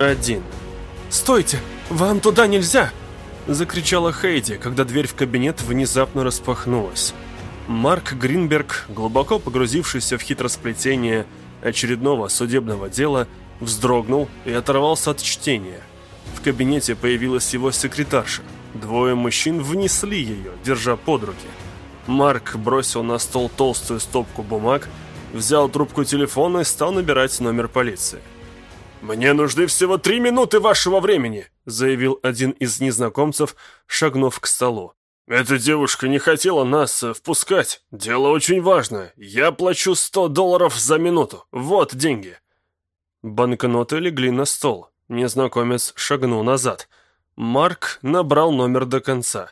1. «Стойте! Вам туда нельзя!» Закричала Хейди, когда дверь в кабинет внезапно распахнулась. Марк Гринберг, глубоко погрузившийся в хитросплетение очередного судебного дела, вздрогнул и оторвался от чтения. В кабинете появилась его секретарша. Двое мужчин внесли ее, держа под руки. Марк бросил на стол толстую стопку бумаг, взял трубку телефона и стал набирать номер полиции. «Мне нужны всего три минуты вашего времени», заявил один из незнакомцев, шагнув к столу. «Эта девушка не хотела нас э, впускать. Дело очень важное. Я плачу сто долларов за минуту. Вот деньги». Банкноты легли на стол. Незнакомец шагнул назад. Марк набрал номер до конца.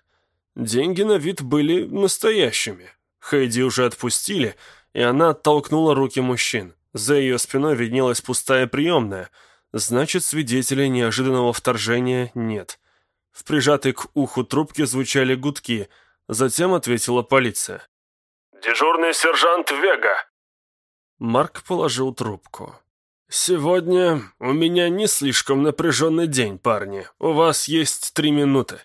Деньги на вид были настоящими. Хэйди уже отпустили, и она оттолкнула руки мужчин. За ее спиной виднелась пустая приемная. Значит, свидетелей неожиданного вторжения нет. В прижатой к уху трубке звучали гудки. Затем ответила полиция. «Дежурный сержант Вега». Марк положил трубку. «Сегодня у меня не слишком напряженный день, парни. У вас есть три минуты.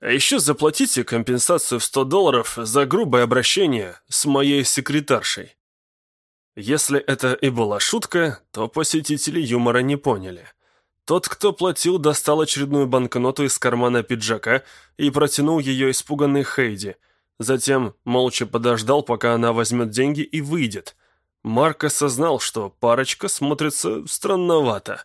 А еще заплатите компенсацию в 100 долларов за грубое обращение с моей секретаршей». Если это и была шутка, то посетители юмора не поняли. Тот, кто платил, достал очередную банкноту из кармана пиджака и протянул ее испуганной Хейди. Затем молча подождал, пока она возьмет деньги и выйдет. Марк осознал, что парочка смотрится странновато.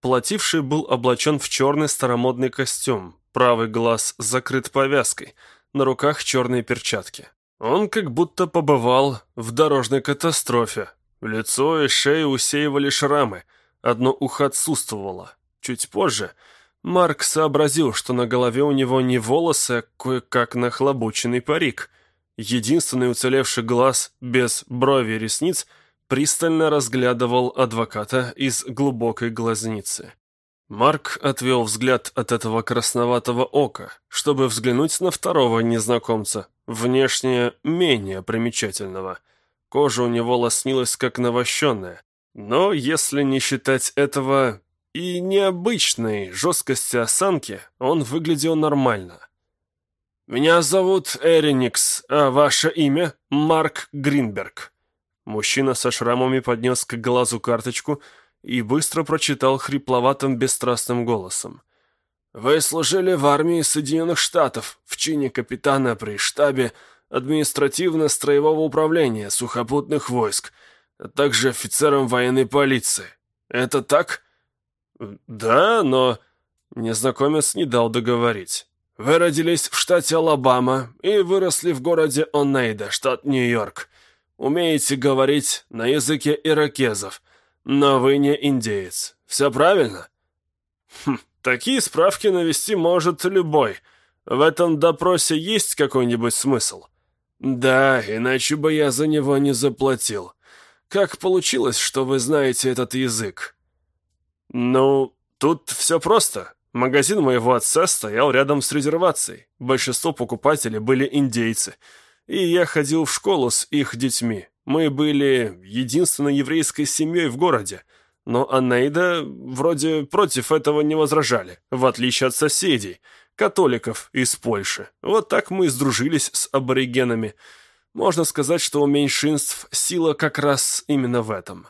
Плативший был облачен в черный старомодный костюм, правый глаз закрыт повязкой, на руках черные перчатки. Он как будто побывал в дорожной катастрофе. Лицо и шею усеивали шрамы, одно ухо отсутствовало. Чуть позже Марк сообразил, что на голове у него не волосы, а кое-как нахлобученный парик. Единственный уцелевший глаз, без брови и ресниц, пристально разглядывал адвоката из глубокой глазницы. Марк отвел взгляд от этого красноватого ока, чтобы взглянуть на второго незнакомца, внешне менее примечательного. Кожа у него лоснилась, как навощенная. Но если не считать этого и необычной жесткости осанки, он выглядел нормально. «Меня зовут Эриникс, а ваше имя — Марк Гринберг». Мужчина со шрамами поднес к глазу карточку и быстро прочитал хрипловатым бесстрастным голосом. «Вы служили в армии Соединенных Штатов в чине капитана при штабе административно-строевого управления сухопутных войск, а также офицером военной полиции. Это так?» «Да, но...» Незнакомец не дал договорить. Вы родились в штате Алабама и выросли в городе Онейда, штат Нью-Йорк. Умеете говорить на языке иракезов, но вы не индеец. Все правильно? Хм, такие справки навести может любой. В этом допросе есть какой-нибудь смысл? Да, иначе бы я за него не заплатил. Как получилось, что вы знаете этот язык? Ну, тут все просто. Магазин моего отца стоял рядом с резервацией. Большинство покупателей были индейцы. И я ходил в школу с их детьми. Мы были единственной еврейской семьей в городе. Но Анейда вроде против этого не возражали, в отличие от соседей, католиков из Польши. Вот так мы и сдружились с аборигенами. Можно сказать, что у меньшинств сила как раз именно в этом.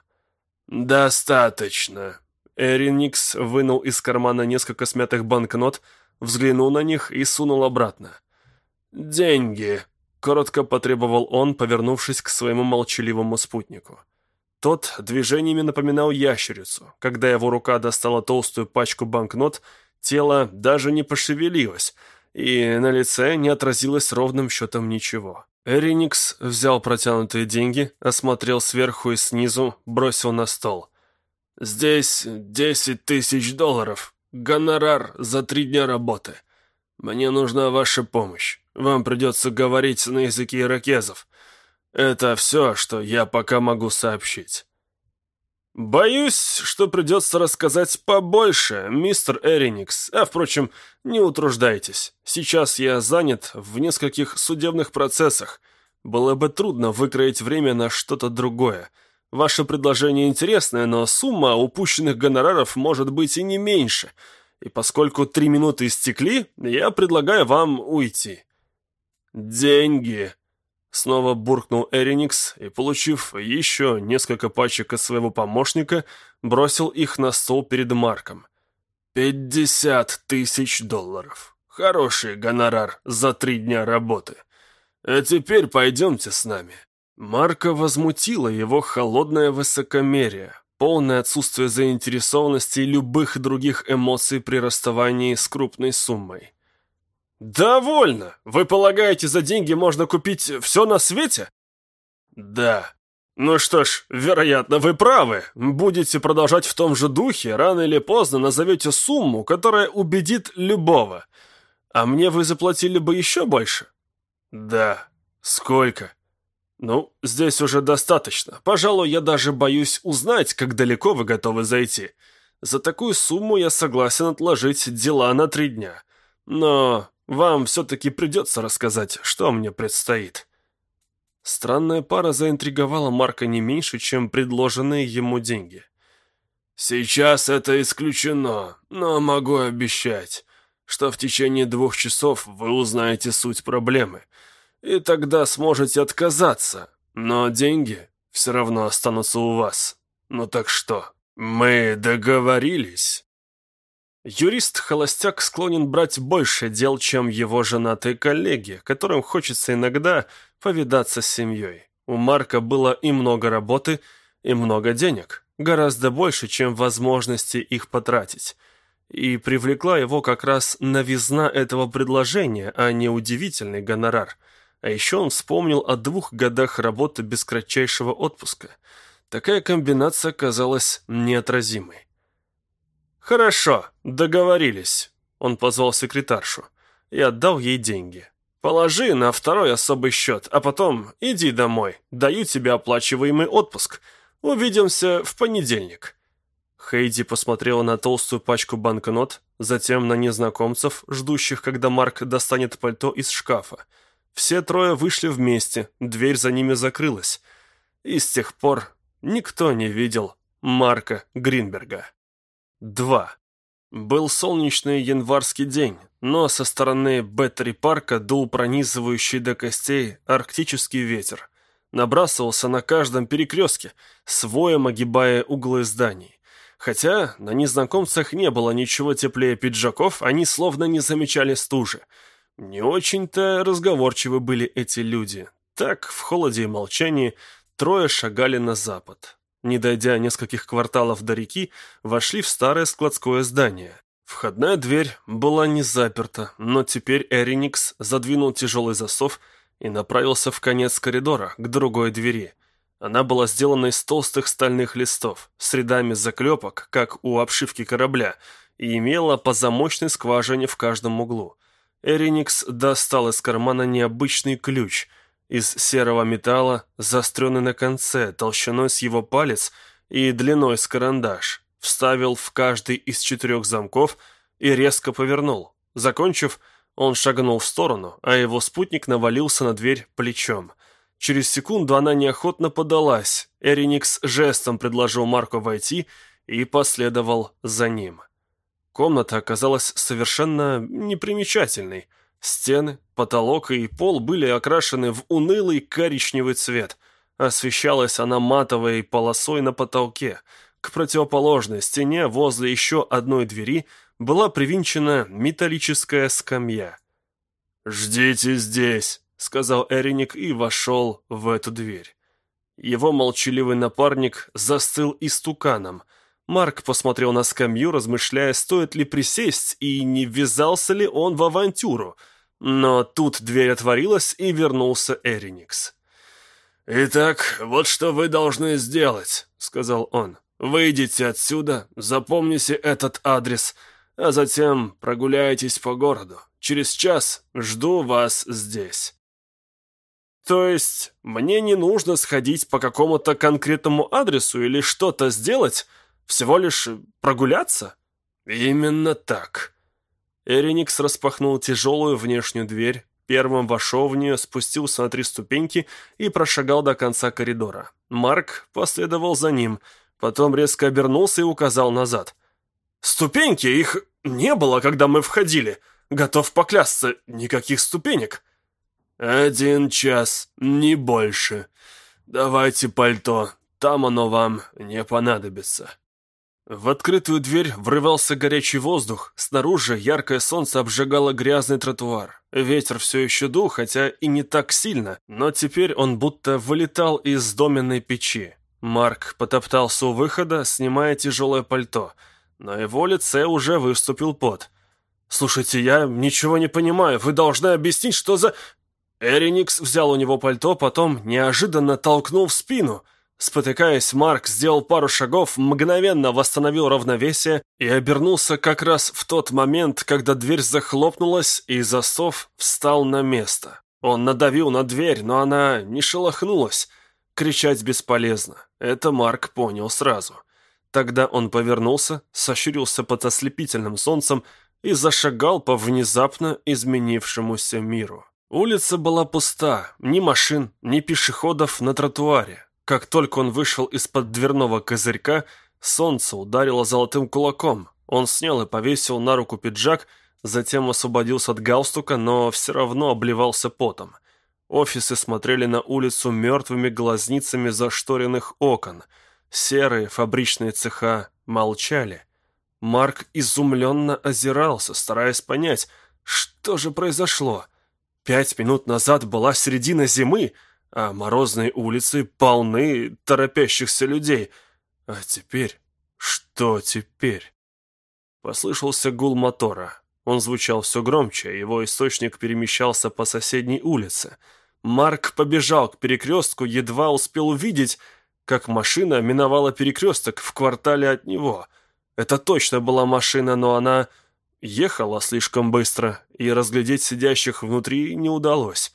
«Достаточно», Эриникс вынул из кармана несколько смятых банкнот, взглянул на них и сунул обратно. «Деньги», — коротко потребовал он, повернувшись к своему молчаливому спутнику. Тот движениями напоминал ящерицу. Когда его рука достала толстую пачку банкнот, тело даже не пошевелилось, и на лице не отразилось ровным счетом ничего. Эриникс взял протянутые деньги, осмотрел сверху и снизу, бросил на стол — «Здесь десять тысяч долларов. Гонорар за три дня работы. Мне нужна ваша помощь. Вам придется говорить на языке иракезов. Это все, что я пока могу сообщить». «Боюсь, что придется рассказать побольше, мистер Эриникс. А, впрочем, не утруждайтесь. Сейчас я занят в нескольких судебных процессах. Было бы трудно выкроить время на что-то другое. Ваше предложение интересное, но сумма упущенных гонораров может быть и не меньше. И поскольку три минуты истекли, я предлагаю вам уйти». «Деньги!» Снова буркнул Эриникс и, получив еще несколько пачек от своего помощника, бросил их на стол перед Марком. «Пятьдесят тысяч долларов. Хороший гонорар за три дня работы. А теперь пойдемте с нами». Марка возмутило его холодное высокомерие, полное отсутствие заинтересованности и любых других эмоций при расставании с крупной суммой. «Довольно! Вы полагаете, за деньги можно купить все на свете?» «Да. Ну что ж, вероятно, вы правы. Будете продолжать в том же духе, рано или поздно назовете сумму, которая убедит любого. А мне вы заплатили бы еще больше?» «Да. Сколько?» «Ну, здесь уже достаточно. Пожалуй, я даже боюсь узнать, как далеко вы готовы зайти. За такую сумму я согласен отложить дела на три дня. Но вам все-таки придется рассказать, что мне предстоит». Странная пара заинтриговала Марка не меньше, чем предложенные ему деньги. «Сейчас это исключено, но могу обещать, что в течение двух часов вы узнаете суть проблемы» и тогда сможете отказаться, но деньги все равно останутся у вас. Ну так что, мы договорились?» Юрист-холостяк склонен брать больше дел, чем его женатые коллеги, которым хочется иногда повидаться с семьей. У Марка было и много работы, и много денег, гораздо больше, чем возможности их потратить. И привлекла его как раз новизна этого предложения, а не удивительный гонорар – а еще он вспомнил о двух годах работы без кратчайшего отпуска. Такая комбинация казалась неотразимой. «Хорошо, договорились», — он позвал секретаршу и отдал ей деньги. «Положи на второй особый счет, а потом иди домой, даю тебе оплачиваемый отпуск. Увидимся в понедельник». Хейди посмотрела на толстую пачку банкнот, затем на незнакомцев, ждущих, когда Марк достанет пальто из шкафа. Все трое вышли вместе, дверь за ними закрылась. И с тех пор никто не видел Марка Гринберга. 2. Был солнечный январский день, но со стороны Беттери-парка дул пронизывающий до костей арктический ветер. Набрасывался на каждом перекрестке, своем огибая углы зданий. Хотя на незнакомцах не было ничего теплее пиджаков, они словно не замечали стужи. Не очень-то разговорчивы были эти люди. Так, в холоде и молчании, трое шагали на запад. Не дойдя нескольких кварталов до реки, вошли в старое складское здание. Входная дверь была не заперта, но теперь Эриникс задвинул тяжелый засов и направился в конец коридора, к другой двери. Она была сделана из толстых стальных листов, с рядами заклепок, как у обшивки корабля, и имела по замочной скважине в каждом углу. Эриникс достал из кармана необычный ключ из серого металла, заостренный на конце, толщиной с его палец и длиной с карандаш, вставил в каждый из четырех замков и резко повернул. Закончив, он шагнул в сторону, а его спутник навалился на дверь плечом. Через секунду она неохотно подалась. Эриникс жестом предложил Марку войти и последовал за ним. Комната оказалась совершенно непримечательной. Стены, потолок и пол были окрашены в унылый коричневый цвет. Освещалась она матовой полосой на потолке. К противоположной стене возле еще одной двери была привинчена металлическая скамья. «Ждите здесь», — сказал Эриник и вошел в эту дверь. Его молчаливый напарник застыл истуканом — Марк посмотрел на скамью, размышляя, стоит ли присесть и не ввязался ли он в авантюру. Но тут дверь отворилась, и вернулся Эриникс. «Итак, вот что вы должны сделать», — сказал он. «Выйдите отсюда, запомните этот адрес, а затем прогуляйтесь по городу. Через час жду вас здесь». «То есть мне не нужно сходить по какому-то конкретному адресу или что-то сделать?» Всего лишь прогуляться?» «Именно так». Эриникс распахнул тяжелую внешнюю дверь, первым вошел в нее, спустился на три ступеньки и прошагал до конца коридора. Марк последовал за ним, потом резко обернулся и указал назад. «Ступеньки, их не было, когда мы входили. Готов поклясться, никаких ступенек». «Один час, не больше. Давайте пальто, там оно вам не понадобится». В открытую дверь врывался горячий воздух, снаружи яркое солнце обжигало грязный тротуар. Ветер все еще дул, хотя и не так сильно, но теперь он будто вылетал из доменной печи. Марк потоптался у выхода, снимая тяжелое пальто. На его лице уже выступил пот. «Слушайте, я ничего не понимаю, вы должны объяснить, что за...» Эриникс взял у него пальто, потом неожиданно толкнул в спину – Спотыкаясь, Марк сделал пару шагов, мгновенно восстановил равновесие и обернулся как раз в тот момент, когда дверь захлопнулась и засов встал на место. Он надавил на дверь, но она не шелохнулась. Кричать бесполезно. Это Марк понял сразу. Тогда он повернулся, сощурился под ослепительным солнцем и зашагал по внезапно изменившемуся миру. Улица была пуста, ни машин, ни пешеходов на тротуаре. Как только он вышел из-под дверного козырька, солнце ударило золотым кулаком. Он снял и повесил на руку пиджак, затем освободился от галстука, но все равно обливался потом. Офисы смотрели на улицу мертвыми глазницами зашторенных окон. Серые фабричные цеха молчали. Марк изумленно озирался, стараясь понять, что же произошло. Пять минут назад была середина зимы, а морозные улицы полны торопящихся людей. А теперь... Что теперь? Послышался гул мотора. Он звучал все громче, его источник перемещался по соседней улице. Марк побежал к перекрестку, едва успел увидеть, как машина миновала перекресток в квартале от него. Это точно была машина, но она ехала слишком быстро, и разглядеть сидящих внутри не удалось.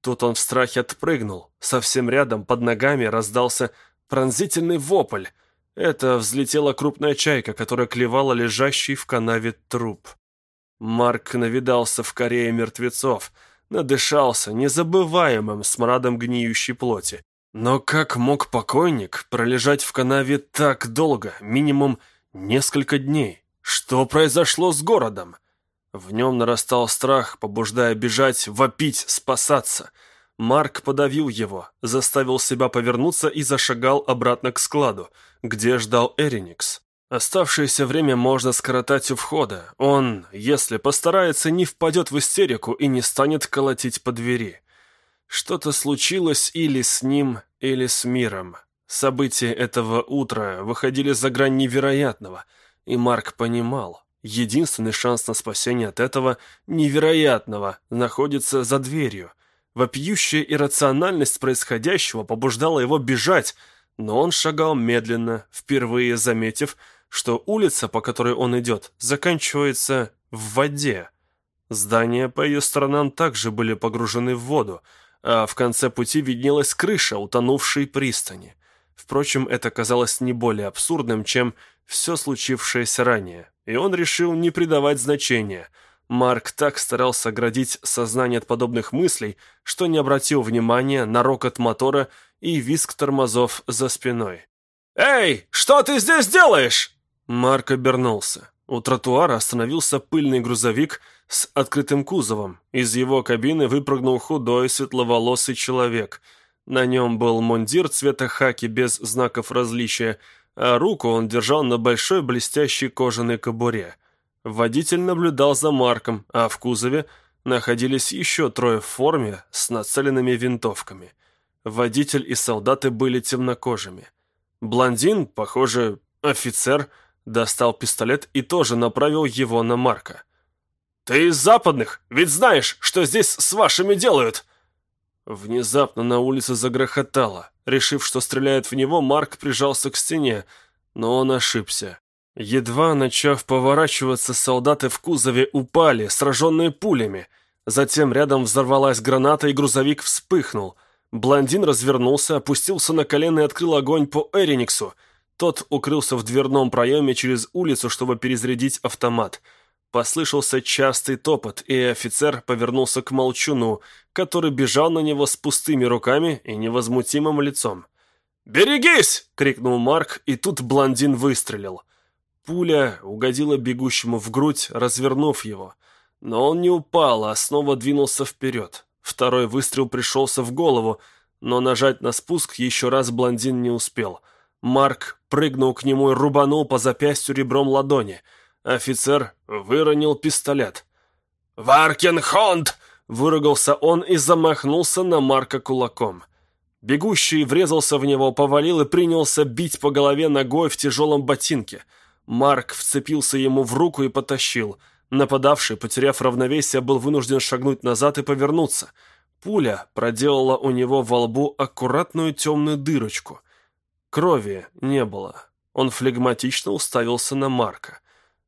Тут он в страхе отпрыгнул. Совсем рядом, под ногами, раздался пронзительный вопль. Это взлетела крупная чайка, которая клевала лежащий в канаве труп. Марк навидался в Корее мертвецов, надышался незабываемым смрадом гниющей плоти. Но как мог покойник пролежать в канаве так долго, минимум несколько дней? Что произошло с городом? В нем нарастал страх, побуждая бежать, вопить, спасаться. Марк подавил его, заставил себя повернуться и зашагал обратно к складу, где ждал Эриникс. Оставшееся время можно скоротать у входа. Он, если постарается, не впадет в истерику и не станет колотить по двери. Что-то случилось или с ним, или с миром. События этого утра выходили за грань невероятного, и Марк понимал, Единственный шанс на спасение от этого невероятного находится за дверью. Вопиющая иррациональность происходящего побуждала его бежать, но он шагал медленно, впервые заметив, что улица, по которой он идет, заканчивается в воде. Здания по ее сторонам также были погружены в воду, а в конце пути виднелась крыша утонувшей пристани. Впрочем, это казалось не более абсурдным, чем все случившееся ранее и он решил не придавать значения. Марк так старался оградить сознание от подобных мыслей, что не обратил внимания на рокот мотора и визг тормозов за спиной. «Эй, что ты здесь делаешь?» Марк обернулся. У тротуара остановился пыльный грузовик с открытым кузовом. Из его кабины выпрыгнул худой светловолосый человек. На нем был мундир цвета хаки без знаков различия – а руку он держал на большой блестящей кожаной кобуре. Водитель наблюдал за Марком, а в кузове находились еще трое в форме с нацеленными винтовками. Водитель и солдаты были темнокожими. Блондин, похоже, офицер, достал пистолет и тоже направил его на Марка. «Ты из западных, ведь знаешь, что здесь с вашими делают!» Внезапно на улице загрохотало. Решив, что стреляет в него, Марк прижался к стене, но он ошибся. Едва начав поворачиваться, солдаты в кузове упали, сраженные пулями. Затем рядом взорвалась граната, и грузовик вспыхнул. Блондин развернулся, опустился на колено и открыл огонь по Эриниксу. Тот укрылся в дверном проеме через улицу, чтобы перезарядить автомат – Послышался частый топот, и офицер повернулся к молчуну, который бежал на него с пустыми руками и невозмутимым лицом. «Берегись!» — крикнул Марк, и тут блондин выстрелил. Пуля угодила бегущему в грудь, развернув его. Но он не упал, а снова двинулся вперед. Второй выстрел пришелся в голову, но нажать на спуск еще раз блондин не успел. Марк прыгнул к нему и рубанул по запястью ребром ладони. Офицер выронил пистолет. «Варкенхонд!» — выругался он и замахнулся на Марка кулаком. Бегущий врезался в него, повалил и принялся бить по голове ногой в тяжелом ботинке. Марк вцепился ему в руку и потащил. Нападавший, потеряв равновесие, был вынужден шагнуть назад и повернуться. Пуля проделала у него во лбу аккуратную темную дырочку. Крови не было. Он флегматично уставился на Марка.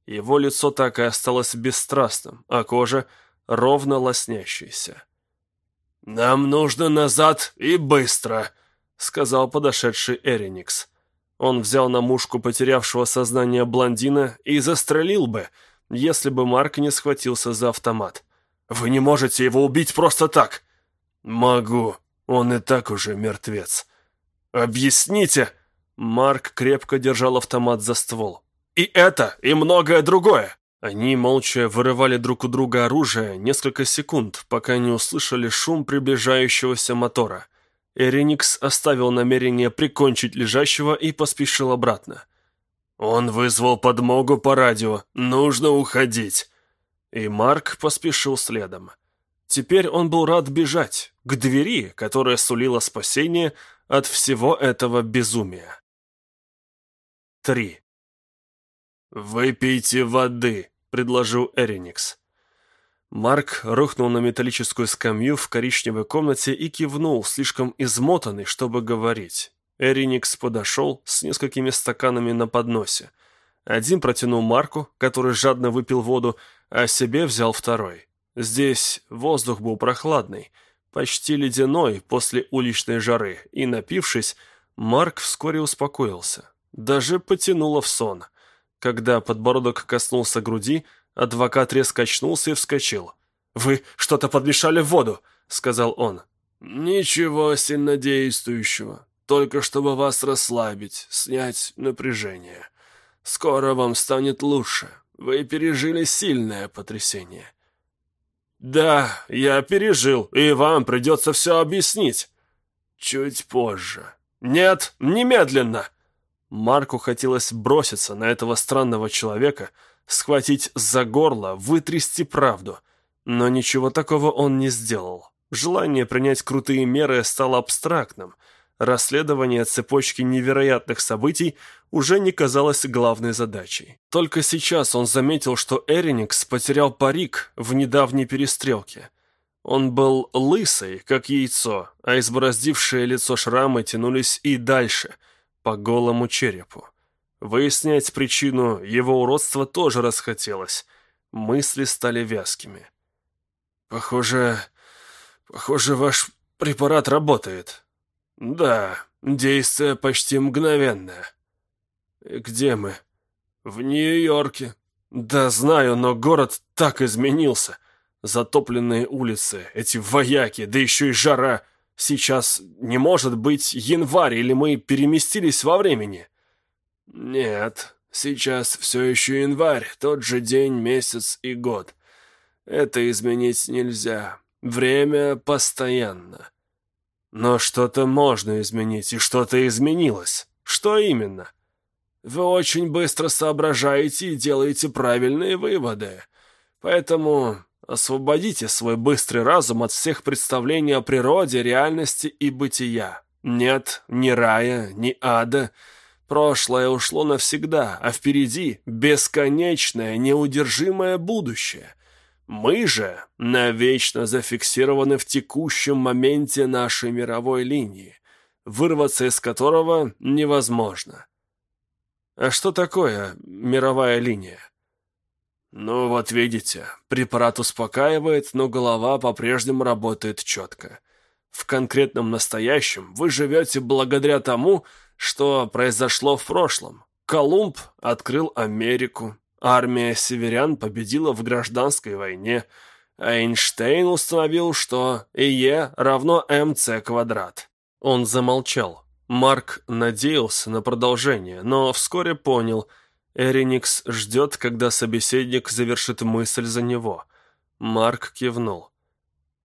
Его лицо так и осталось бесстрастным, а кожа ровно лоснящейся. «Нам нужно назад и быстро», — сказал подошедший Эриникс. Он взял на мушку потерявшего сознание блондина и застрелил бы, если бы Марк не схватился за автомат. «Вы не можете его убить просто так!» «Могу. Он и так уже мертвец». «Объясните!» Марк крепко держал автомат за ствол. И это, и многое другое. Они молча вырывали друг у друга оружие несколько секунд, пока не услышали шум приближающегося мотора. Эриникс оставил намерение прикончить лежащего и поспешил обратно. «Он вызвал подмогу по радио. Нужно уходить». И Марк поспешил следом. Теперь он был рад бежать, к двери, которая сулила спасение от всего этого безумия. 3. «Выпейте воды», — предложил Эриникс. Марк рухнул на металлическую скамью в коричневой комнате и кивнул, слишком измотанный, чтобы говорить. Эриникс подошел с несколькими стаканами на подносе. Один протянул Марку, который жадно выпил воду, а себе взял второй. Здесь воздух был прохладный, почти ледяной после уличной жары, и, напившись, Марк вскоре успокоился. Даже потянуло в сон — когда подбородок коснулся груди, адвокат резко очнулся и вскочил. «Вы что-то подмешали в воду», — сказал он. «Ничего сильнодействующего, только чтобы вас расслабить, снять напряжение. Скоро вам станет лучше. Вы пережили сильное потрясение». «Да, я пережил, и вам придется все объяснить». «Чуть позже». «Нет, немедленно!» Марку хотелось броситься на этого странного человека, схватить за горло, вытрясти правду. Но ничего такого он не сделал. Желание принять крутые меры стало абстрактным. Расследование цепочки невероятных событий уже не казалось главной задачей. Только сейчас он заметил, что Эриникс потерял парик в недавней перестрелке. Он был лысый, как яйцо, а избороздившее лицо шрамы тянулись и дальше – по голому черепу. Выяснять причину его уродства тоже расхотелось. Мысли стали вязкими. «Похоже... похоже, ваш препарат работает». «Да, действие почти мгновенное». «Где мы?» «В Нью-Йорке». «Да знаю, но город так изменился. Затопленные улицы, эти вояки, да еще и жара. Сейчас не может быть январь, или мы переместились во времени?» «Нет, сейчас все еще январь, тот же день, месяц и год. Это изменить нельзя. Время постоянно. Но что-то можно изменить, и что-то изменилось. Что именно?» «Вы очень быстро соображаете и делаете правильные выводы. Поэтому Освободите свой быстрый разум от всех представлений о природе, реальности и бытия. Нет ни рая, ни ада. Прошлое ушло навсегда, а впереди бесконечное, неудержимое будущее. Мы же навечно зафиксированы в текущем моменте нашей мировой линии, вырваться из которого невозможно. А что такое мировая линия? «Ну вот видите, препарат успокаивает, но голова по-прежнему работает четко. В конкретном настоящем вы живете благодаря тому, что произошло в прошлом. Колумб открыл Америку, армия северян победила в гражданской войне, а Эйнштейн установил, что ИЕ равно МЦ квадрат». Он замолчал. Марк надеялся на продолжение, но вскоре понял, Эриникс ждет, когда собеседник завершит мысль за него. Марк кивнул.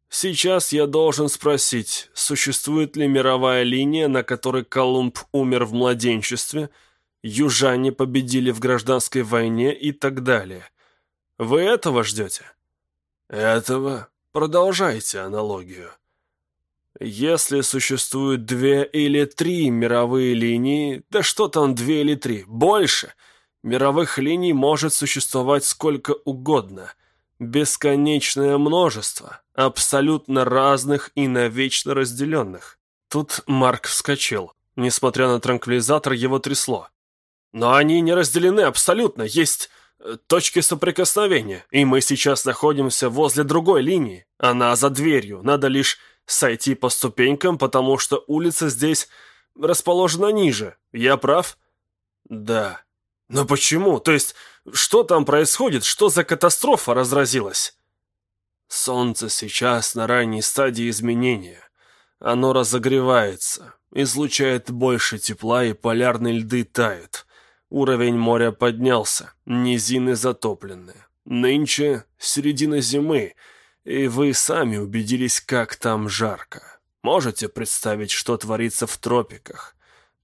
«Сейчас я должен спросить, существует ли мировая линия, на которой Колумб умер в младенчестве, южане победили в гражданской войне и так далее? Вы этого ждете?» «Этого? Продолжайте аналогию». Если существуют две или три мировые линии, да что там две или три, больше, мировых линий может существовать сколько угодно. Бесконечное множество, абсолютно разных и навечно разделенных. Тут Марк вскочил. Несмотря на транквилизатор, его трясло. Но они не разделены абсолютно, есть э, точки соприкосновения, и мы сейчас находимся возле другой линии. Она за дверью, надо лишь сойти по ступенькам, потому что улица здесь расположена ниже. Я прав? Да. Но почему? То есть, что там происходит? Что за катастрофа разразилась? Солнце сейчас на ранней стадии изменения. Оно разогревается, излучает больше тепла, и полярные льды тают. Уровень моря поднялся, низины затоплены. Нынче середина зимы — и вы сами убедились, как там жарко. Можете представить, что творится в тропиках?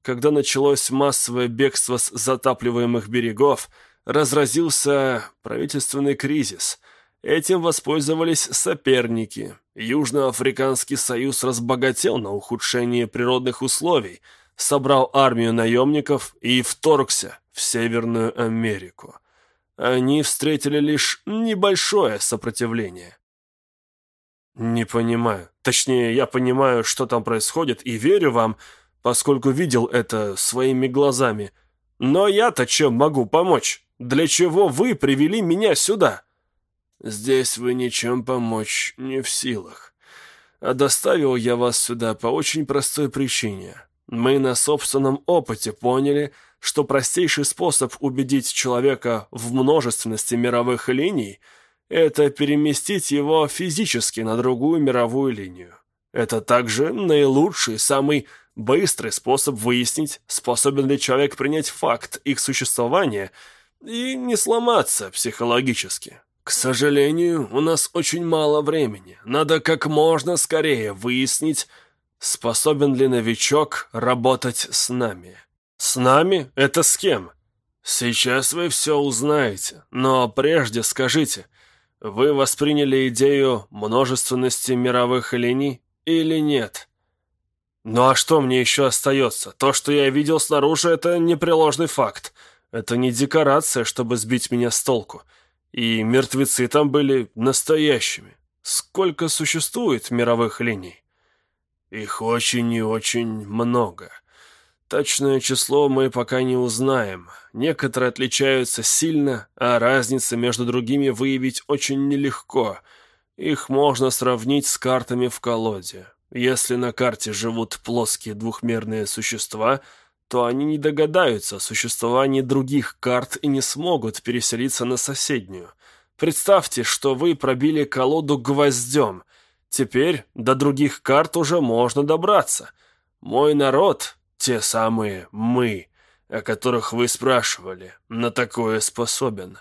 Когда началось массовое бегство с затапливаемых берегов, разразился правительственный кризис. Этим воспользовались соперники. Южноафриканский союз разбогател на ухудшение природных условий, собрал армию наемников и вторгся в Северную Америку. Они встретили лишь небольшое сопротивление. «Не понимаю. Точнее, я понимаю, что там происходит, и верю вам, поскольку видел это своими глазами. Но я-то чем могу помочь? Для чего вы привели меня сюда?» «Здесь вы ничем помочь не в силах. А доставил я вас сюда по очень простой причине. Мы на собственном опыте поняли, что простейший способ убедить человека в множественности мировых линий — это переместить его физически на другую мировую линию. Это также наилучший, самый быстрый способ выяснить, способен ли человек принять факт их существования и не сломаться психологически. К сожалению, у нас очень мало времени. Надо как можно скорее выяснить, способен ли новичок работать с нами. С нами? Это с кем? Сейчас вы все узнаете, но прежде скажите, вы восприняли идею множественности мировых линий или нет? Ну а что мне еще остается? То, что я видел снаружи, это непреложный факт. Это не декорация, чтобы сбить меня с толку. И мертвецы там были настоящими. Сколько существует мировых линий? Их очень и очень много. Точное число мы пока не узнаем. Некоторые отличаются сильно, а разницы между другими выявить очень нелегко. Их можно сравнить с картами в колоде. Если на карте живут плоские двухмерные существа, то они не догадаются о существовании других карт и не смогут переселиться на соседнюю. Представьте, что вы пробили колоду гвоздем. Теперь до других карт уже можно добраться. Мой народ, те самые «мы», о которых вы спрашивали, на такое способен.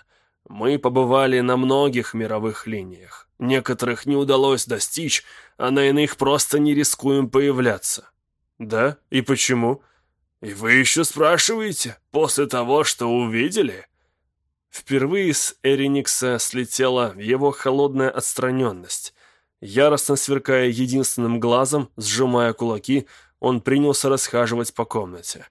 Мы побывали на многих мировых линиях. Некоторых не удалось достичь, а на иных просто не рискуем появляться. Да? И почему? И вы еще спрашиваете, после того, что увидели? Впервые с Эриникса слетела его холодная отстраненность. Яростно сверкая единственным глазом, сжимая кулаки, он принялся расхаживать по комнате.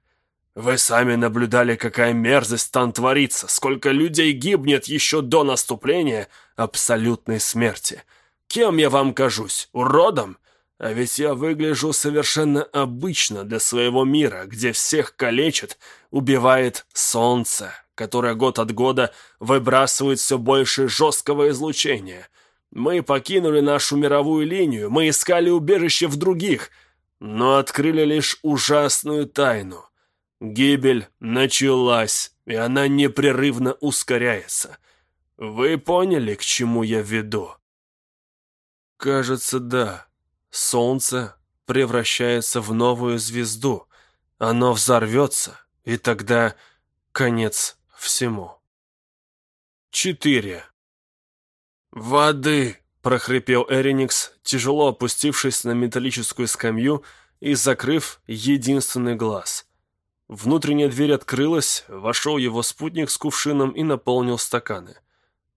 «Вы сами наблюдали, какая мерзость там творится, сколько людей гибнет еще до наступления абсолютной смерти. Кем я вам кажусь? Уродом? А ведь я выгляжу совершенно обычно для своего мира, где всех калечит, убивает солнце, которое год от года выбрасывает все больше жесткого излучения. Мы покинули нашу мировую линию, мы искали убежище в других — но открыли лишь ужасную тайну. Гибель началась, и она непрерывно ускоряется. Вы поняли, к чему я веду? Кажется, да. Солнце превращается в новую звезду. Оно взорвется, и тогда конец всему. Четыре. «Воды!» — прохрипел Эриникс, тяжело опустившись на металлическую скамью и закрыв единственный глаз. Внутренняя дверь открылась, вошел его спутник с кувшином и наполнил стаканы.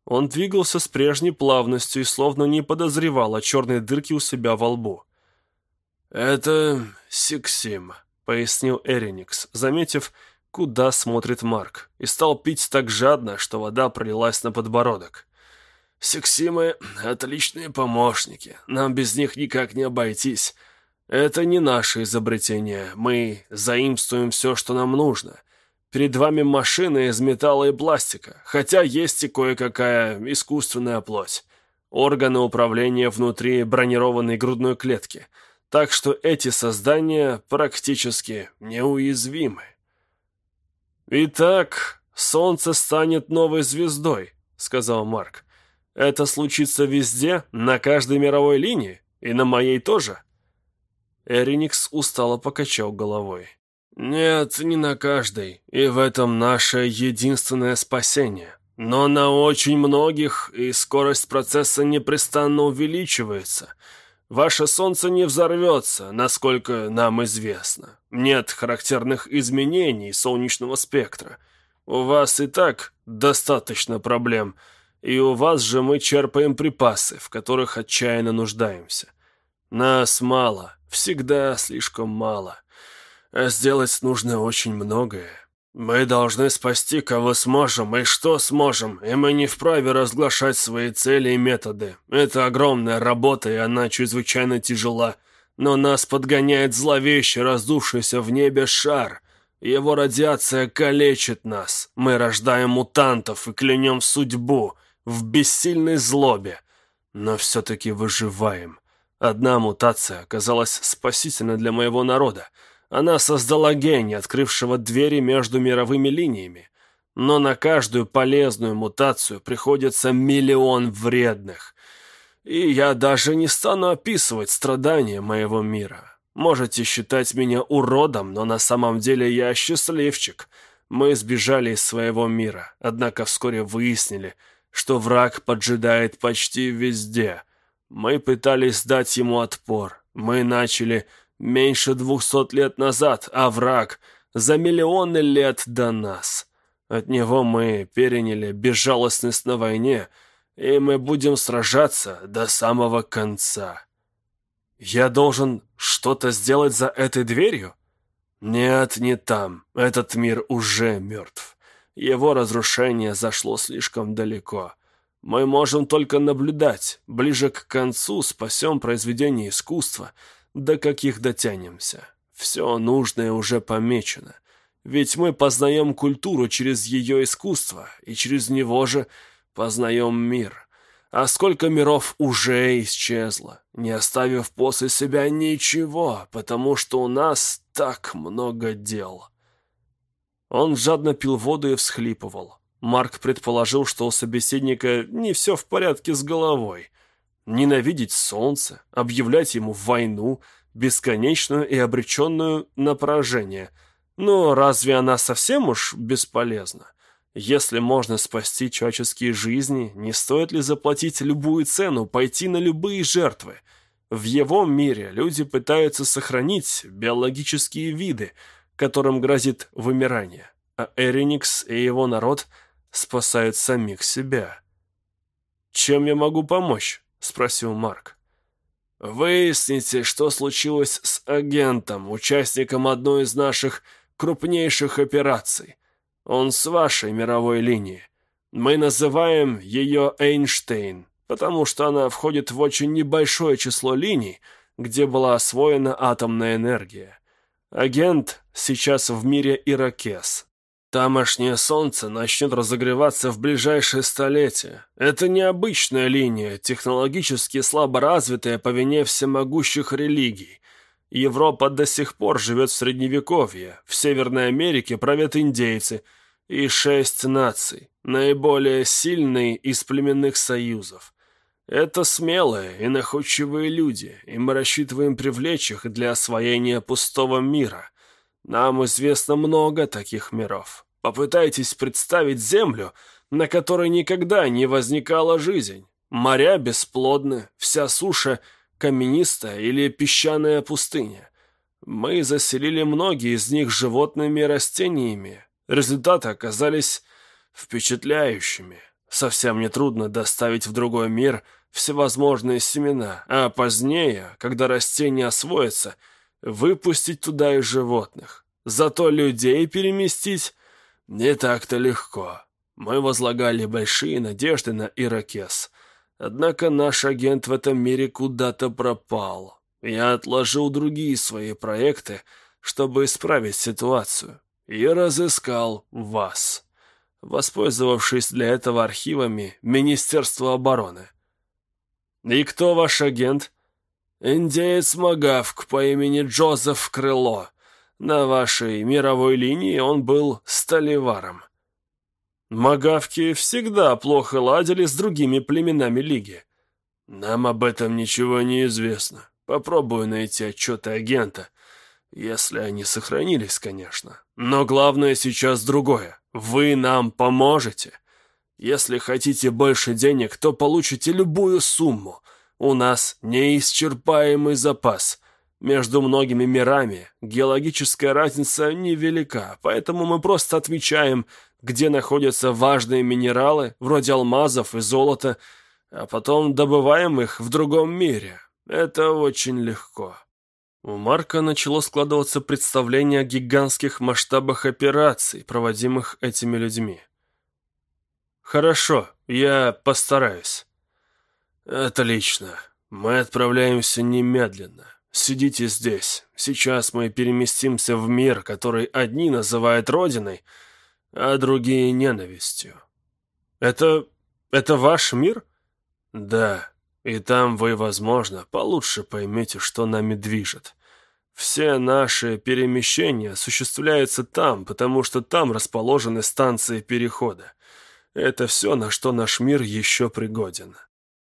Он двигался с прежней плавностью и словно не подозревал о черной дырке у себя во лбу. «Это Сиксим», — пояснил Эриникс, заметив, куда смотрит Марк, и стал пить так жадно, что вода пролилась на подбородок. «Сексимы — отличные помощники, нам без них никак не обойтись. Это не наше изобретение, мы заимствуем все, что нам нужно. Перед вами машина из металла и пластика, хотя есть и кое-какая искусственная плоть. Органы управления внутри бронированной грудной клетки, так что эти создания практически неуязвимы». «Итак, Солнце станет новой звездой», — сказал Марк. «Это случится везде, на каждой мировой линии, и на моей тоже». Эриникс устало покачал головой. «Нет, не на каждой, и в этом наше единственное спасение. Но на очень многих, и скорость процесса непрестанно увеличивается». Ваше солнце не взорвется, насколько нам известно. Нет характерных изменений солнечного спектра. У вас и так достаточно проблем, и у вас же мы черпаем припасы, в которых отчаянно нуждаемся. Нас мало, всегда слишком мало. А сделать нужно очень многое. Мы должны спасти, кого сможем и что сможем, и мы не вправе разглашать свои цели и методы. Это огромная работа, и она чрезвычайно тяжела. Но нас подгоняет зловеще раздувшийся в небе шар. Его радиация калечит нас. Мы рождаем мутантов и клянем судьбу в бессильной злобе. Но все-таки выживаем. Одна мутация оказалась спасительной для моего народа. Она создала гения, открывшего двери между мировыми линиями. Но на каждую полезную мутацию приходится миллион вредных. И я даже не стану описывать страдания моего мира. Можете считать меня уродом, но на самом деле я счастливчик. Мы сбежали из своего мира, однако вскоре выяснили, что враг поджидает почти везде. Мы пытались дать ему отпор. Мы начали Меньше двухсот лет назад, а враг за миллионы лет до нас. От него мы переняли безжалостность на войне, и мы будем сражаться до самого конца. Я должен что-то сделать за этой дверью? Нет, не там. Этот мир уже мертв. Его разрушение зашло слишком далеко. Мы можем только наблюдать. Ближе к концу спасем произведение искусства — до каких дотянемся. Все нужное уже помечено. Ведь мы познаем культуру через ее искусство, и через него же познаем мир. А сколько миров уже исчезло, не оставив после себя ничего, потому что у нас так много дел. Он жадно пил воду и всхлипывал. Марк предположил, что у собеседника не все в порядке с головой. Ненавидеть солнце, объявлять ему войну, бесконечную и обреченную на поражение. Но разве она совсем уж бесполезна? Если можно спасти человеческие жизни, не стоит ли заплатить любую цену, пойти на любые жертвы? В его мире люди пытаются сохранить биологические виды, которым грозит вымирание, а Эриникс и его народ спасают самих себя. «Чем я могу помочь?» — спросил Марк. «Выясните, что случилось с агентом, участником одной из наших крупнейших операций. Он с вашей мировой линии. Мы называем ее Эйнштейн, потому что она входит в очень небольшое число линий, где была освоена атомная энергия. Агент сейчас в мире Иракес, Тамошнее солнце начнет разогреваться в ближайшие столетия. Это необычная линия, технологически слабо развитая по вине всемогущих религий. Европа до сих пор живет в Средневековье, в Северной Америке правят индейцы и шесть наций, наиболее сильные из племенных союзов. Это смелые и находчивые люди, и мы рассчитываем привлечь их для освоения пустого мира. Нам известно много таких миров. Попытайтесь представить Землю, на которой никогда не возникала жизнь. Моря бесплодны, вся суша каменистая или песчаная пустыня. Мы заселили многие из них животными и растениями. Результаты оказались впечатляющими. Совсем нетрудно доставить в другой мир всевозможные семена, а позднее, когда растения освоятся, выпустить туда и животных. Зато людей переместить не так-то легко. Мы возлагали большие надежды на Иракес. Однако наш агент в этом мире куда-то пропал. Я отложил другие свои проекты, чтобы исправить ситуацию, и разыскал вас, воспользовавшись для этого архивами Министерства обороны. И кто ваш агент? Индеец Магавк по имени Джозеф Крыло. На вашей мировой линии он был столеваром. Магавки всегда плохо ладили с другими племенами Лиги. Нам об этом ничего не известно. Попробую найти отчеты агента, если они сохранились, конечно. Но главное сейчас другое. Вы нам поможете. Если хотите больше денег, то получите любую сумму. У нас неисчерпаемый запас. Между многими мирами геологическая разница невелика, поэтому мы просто отвечаем, где находятся важные минералы, вроде алмазов и золота, а потом добываем их в другом мире. Это очень легко. У Марка начало складываться представление о гигантских масштабах операций, проводимых этими людьми. «Хорошо, я постараюсь». «Отлично. Мы отправляемся немедленно. Сидите здесь. Сейчас мы переместимся в мир, который одни называют Родиной, а другие — ненавистью». «Это... это ваш мир?» «Да. И там вы, возможно, получше поймете, что нами движет. Все наши перемещения осуществляются там, потому что там расположены станции перехода. Это все, на что наш мир еще пригоден.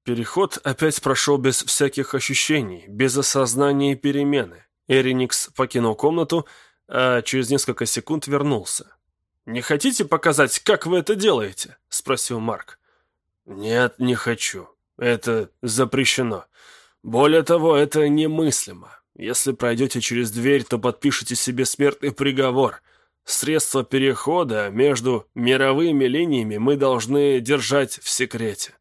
Переход опять прошел без всяких ощущений, без осознания перемены. Эриникс покинул комнату, а через несколько секунд вернулся. «Не хотите показать, как вы это делаете?» — спросил Марк. «Нет, не хочу. Это запрещено. Более того, это немыслимо. Если пройдете через дверь, то подпишите себе смертный приговор. Средства перехода между мировыми линиями мы должны держать в секрете.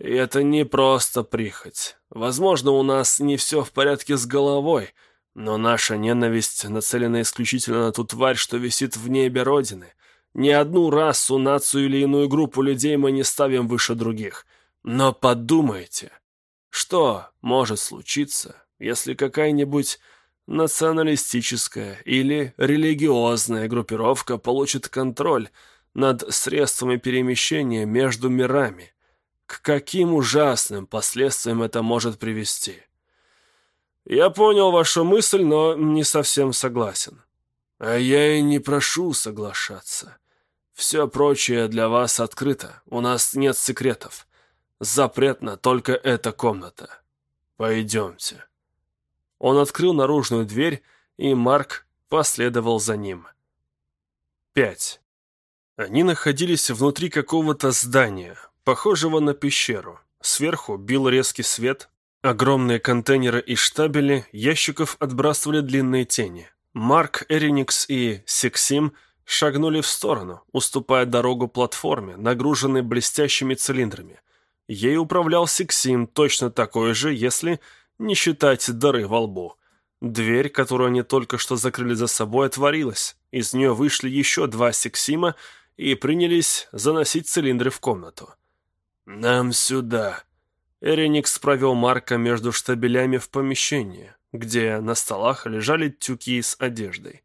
И это не просто прихоть. Возможно, у нас не все в порядке с головой, но наша ненависть нацелена исключительно на ту тварь, что висит в небе Родины. Ни одну расу, нацию или иную группу людей мы не ставим выше других — но подумайте, что может случиться, если какая-нибудь националистическая или религиозная группировка получит контроль над средствами перемещения между мирами? К каким ужасным последствиям это может привести? Я понял вашу мысль, но не совсем согласен. А я и не прошу соглашаться. Все прочее для вас открыто, у нас нет секретов. Запретна только эта комната. Пойдемте». Он открыл наружную дверь, и Марк последовал за ним. 5. Они находились внутри какого-то здания, похожего на пещеру. Сверху бил резкий свет, огромные контейнеры и штабели ящиков отбрасывали длинные тени. Марк, Эриникс и Сексим шагнули в сторону, уступая дорогу платформе, нагруженной блестящими цилиндрами – Ей управлял Сиксим, точно такой же, если не считать дыры во лбу. Дверь, которую они только что закрыли за собой, отворилась. Из нее вышли еще два Сиксима и принялись заносить цилиндры в комнату. «Нам сюда!» Эреникс провел Марка между штабелями в помещение, где на столах лежали тюки с одеждой.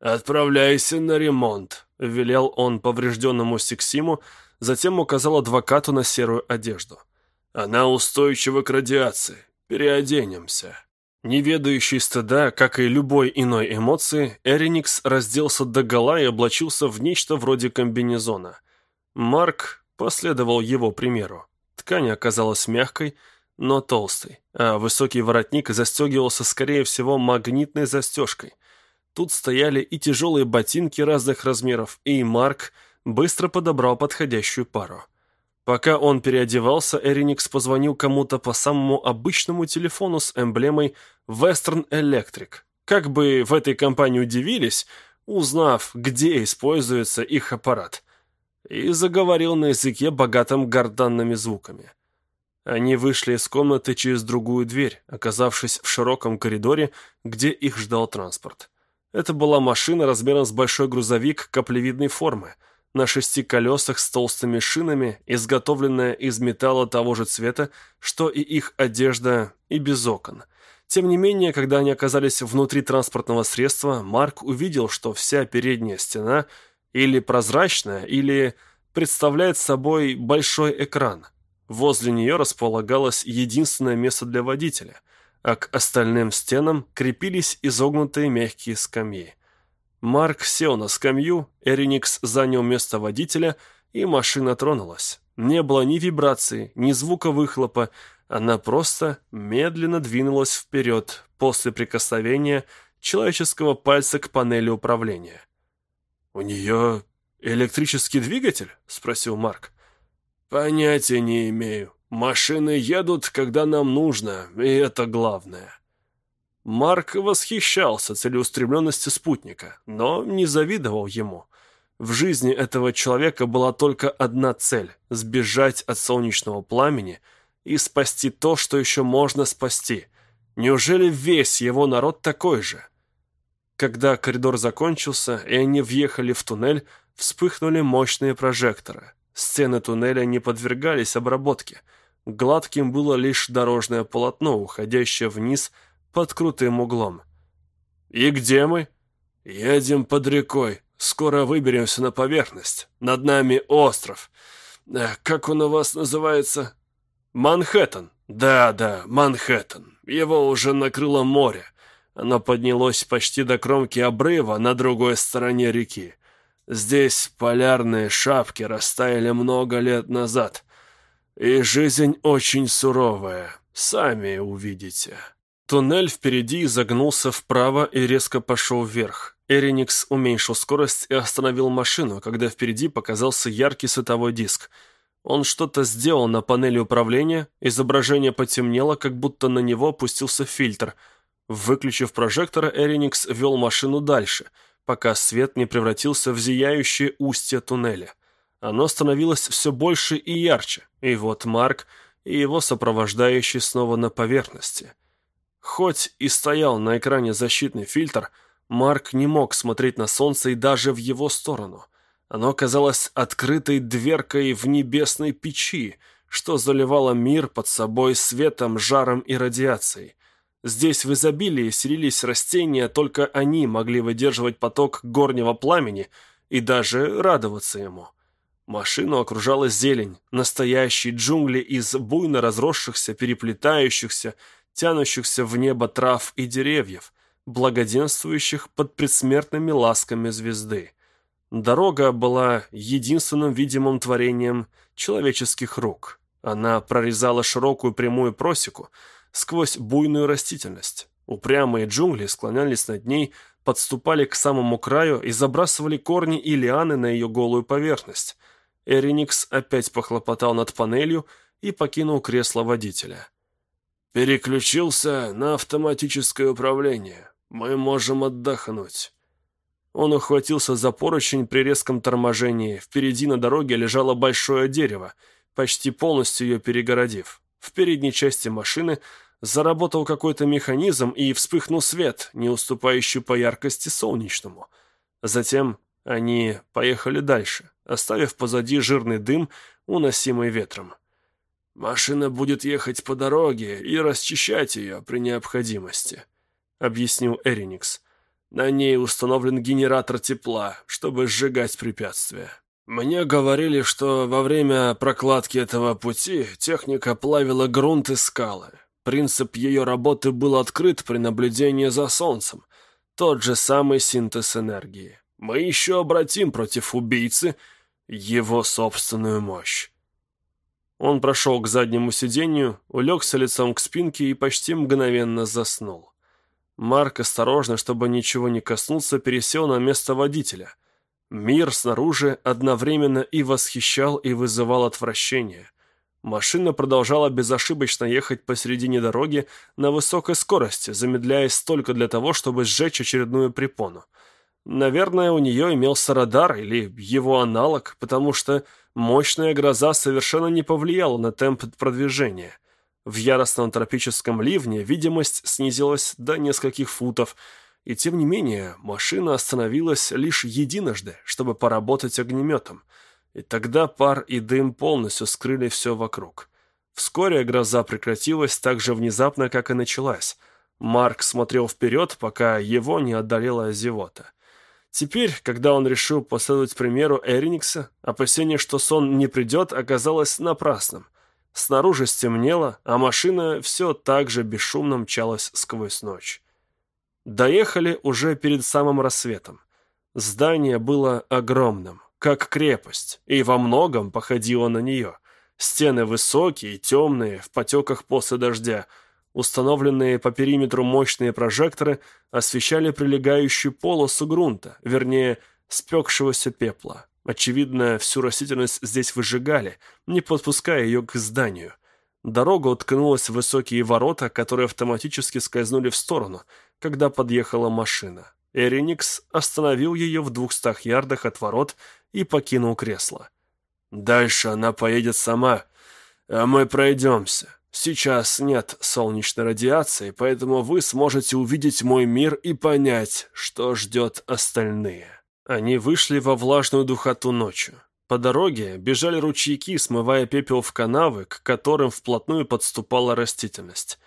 «Отправляйся на ремонт», — велел он поврежденному Сиксиму, Затем указал адвокату на серую одежду. «Она устойчива к радиации. Переоденемся». Не ведающий стыда, как и любой иной эмоции, Эриникс разделся догола и облачился в нечто вроде комбинезона. Марк последовал его примеру. Ткань оказалась мягкой, но толстой, а высокий воротник застегивался, скорее всего, магнитной застежкой. Тут стояли и тяжелые ботинки разных размеров, и Марк быстро подобрал подходящую пару. Пока он переодевался, Эриникс позвонил кому-то по самому обычному телефону с эмблемой Western Electric. Как бы в этой компании удивились, узнав, где используется их аппарат. И заговорил на языке, богатым гарданными звуками. Они вышли из комнаты через другую дверь, оказавшись в широком коридоре, где их ждал транспорт. Это была машина размером с большой грузовик каплевидной формы, на шести колесах с толстыми шинами, изготовленная из металла того же цвета, что и их одежда, и без окон. Тем не менее, когда они оказались внутри транспортного средства, Марк увидел, что вся передняя стена или прозрачная, или представляет собой большой экран. Возле нее располагалось единственное место для водителя, а к остальным стенам крепились изогнутые мягкие скамьи. Марк сел на скамью, Эриникс занял место водителя, и машина тронулась. Не было ни вибрации, ни звука выхлопа, она просто медленно двинулась вперед после прикосновения человеческого пальца к панели управления. «У нее электрический двигатель?» — спросил Марк. «Понятия не имею. Машины едут, когда нам нужно, и это главное». Марк восхищался целеустремленностью спутника, но не завидовал ему. В жизни этого человека была только одна цель – сбежать от солнечного пламени и спасти то, что еще можно спасти. Неужели весь его народ такой же? Когда коридор закончился, и они въехали в туннель, вспыхнули мощные прожекторы. Стены туннеля не подвергались обработке. Гладким было лишь дорожное полотно, уходящее вниз – под крутым углом. «И где мы?» «Едем под рекой. Скоро выберемся на поверхность. Над нами остров. Как он у вас называется?» «Манхэттен». «Да-да, Манхэттен. Его уже накрыло море. Оно поднялось почти до кромки обрыва на другой стороне реки. Здесь полярные шапки растаяли много лет назад. И жизнь очень суровая. Сами увидите». Туннель впереди изогнулся вправо и резко пошел вверх. Эриникс уменьшил скорость и остановил машину, когда впереди показался яркий световой диск. Он что-то сделал на панели управления, изображение потемнело, как будто на него опустился фильтр. Выключив прожектор, Эриникс вел машину дальше, пока свет не превратился в зияющее устье туннеля. Оно становилось все больше и ярче, и вот Марк и его сопровождающий снова на поверхности – Хоть и стоял на экране защитный фильтр, Марк не мог смотреть на солнце и даже в его сторону. Оно казалось открытой дверкой в небесной печи, что заливало мир под собой светом, жаром и радиацией. Здесь в изобилии селились растения, только они могли выдерживать поток горнего пламени и даже радоваться ему. Машину окружала зелень, настоящие джунгли из буйно разросшихся, переплетающихся, тянущихся в небо трав и деревьев, благоденствующих под предсмертными ласками звезды. Дорога была единственным видимым творением человеческих рук. Она прорезала широкую прямую просеку сквозь буйную растительность. Упрямые джунгли склонялись над ней, подступали к самому краю и забрасывали корни и лианы на ее голую поверхность. Эриникс опять похлопотал над панелью и покинул кресло водителя. «Переключился на автоматическое управление. Мы можем отдохнуть». Он ухватился за поручень при резком торможении. Впереди на дороге лежало большое дерево, почти полностью ее перегородив. В передней части машины заработал какой-то механизм и вспыхнул свет, не уступающий по яркости солнечному. Затем они поехали дальше, оставив позади жирный дым, уносимый ветром. «Машина будет ехать по дороге и расчищать ее при необходимости», — объяснил Эриникс. «На ней установлен генератор тепла, чтобы сжигать препятствия. Мне говорили, что во время прокладки этого пути техника плавила грунт и скалы. Принцип ее работы был открыт при наблюдении за Солнцем. Тот же самый синтез энергии. Мы еще обратим против убийцы его собственную мощь. Он прошел к заднему сиденью, улегся лицом к спинке и почти мгновенно заснул. Марк осторожно, чтобы ничего не коснулся, пересел на место водителя. Мир снаружи одновременно и восхищал, и вызывал отвращение. Машина продолжала безошибочно ехать посередине дороги на высокой скорости, замедляясь только для того, чтобы сжечь очередную препону. Наверное, у нее имелся радар или его аналог, потому что мощная гроза совершенно не повлияла на темп продвижения. В яростном тропическом ливне видимость снизилась до нескольких футов, и тем не менее машина остановилась лишь единожды, чтобы поработать огнеметом – и тогда пар и дым полностью скрыли все вокруг. Вскоре гроза прекратилась так же внезапно, как и началась. Марк смотрел вперед, пока его не одолела зевота. Теперь, когда он решил последовать примеру Эриникса, опасение, что сон не придет, оказалось напрасным. Снаружи стемнело, а машина все так же бесшумно мчалась сквозь ночь. Доехали уже перед самым рассветом. Здание было огромным, как крепость, и во многом походила на нее. Стены высокие, темные, в потеках после дождя. Установленные по периметру мощные прожекторы освещали прилегающую полосу грунта, вернее, спекшегося пепла. Очевидно, всю растительность здесь выжигали, не подпуская ее к зданию. Дорога уткнулась в высокие ворота, которые автоматически скользнули в сторону, когда подъехала машина. Эриникс остановил ее в двухстах ярдах от ворот и покинул кресло. «Дальше она поедет сама, а мы пройдемся. Сейчас нет солнечной радиации, поэтому вы сможете увидеть мой мир и понять, что ждет остальные». Они вышли во влажную духоту ночью. По дороге бежали ручейки, смывая пепел в канавы, к которым вплотную подступала растительность.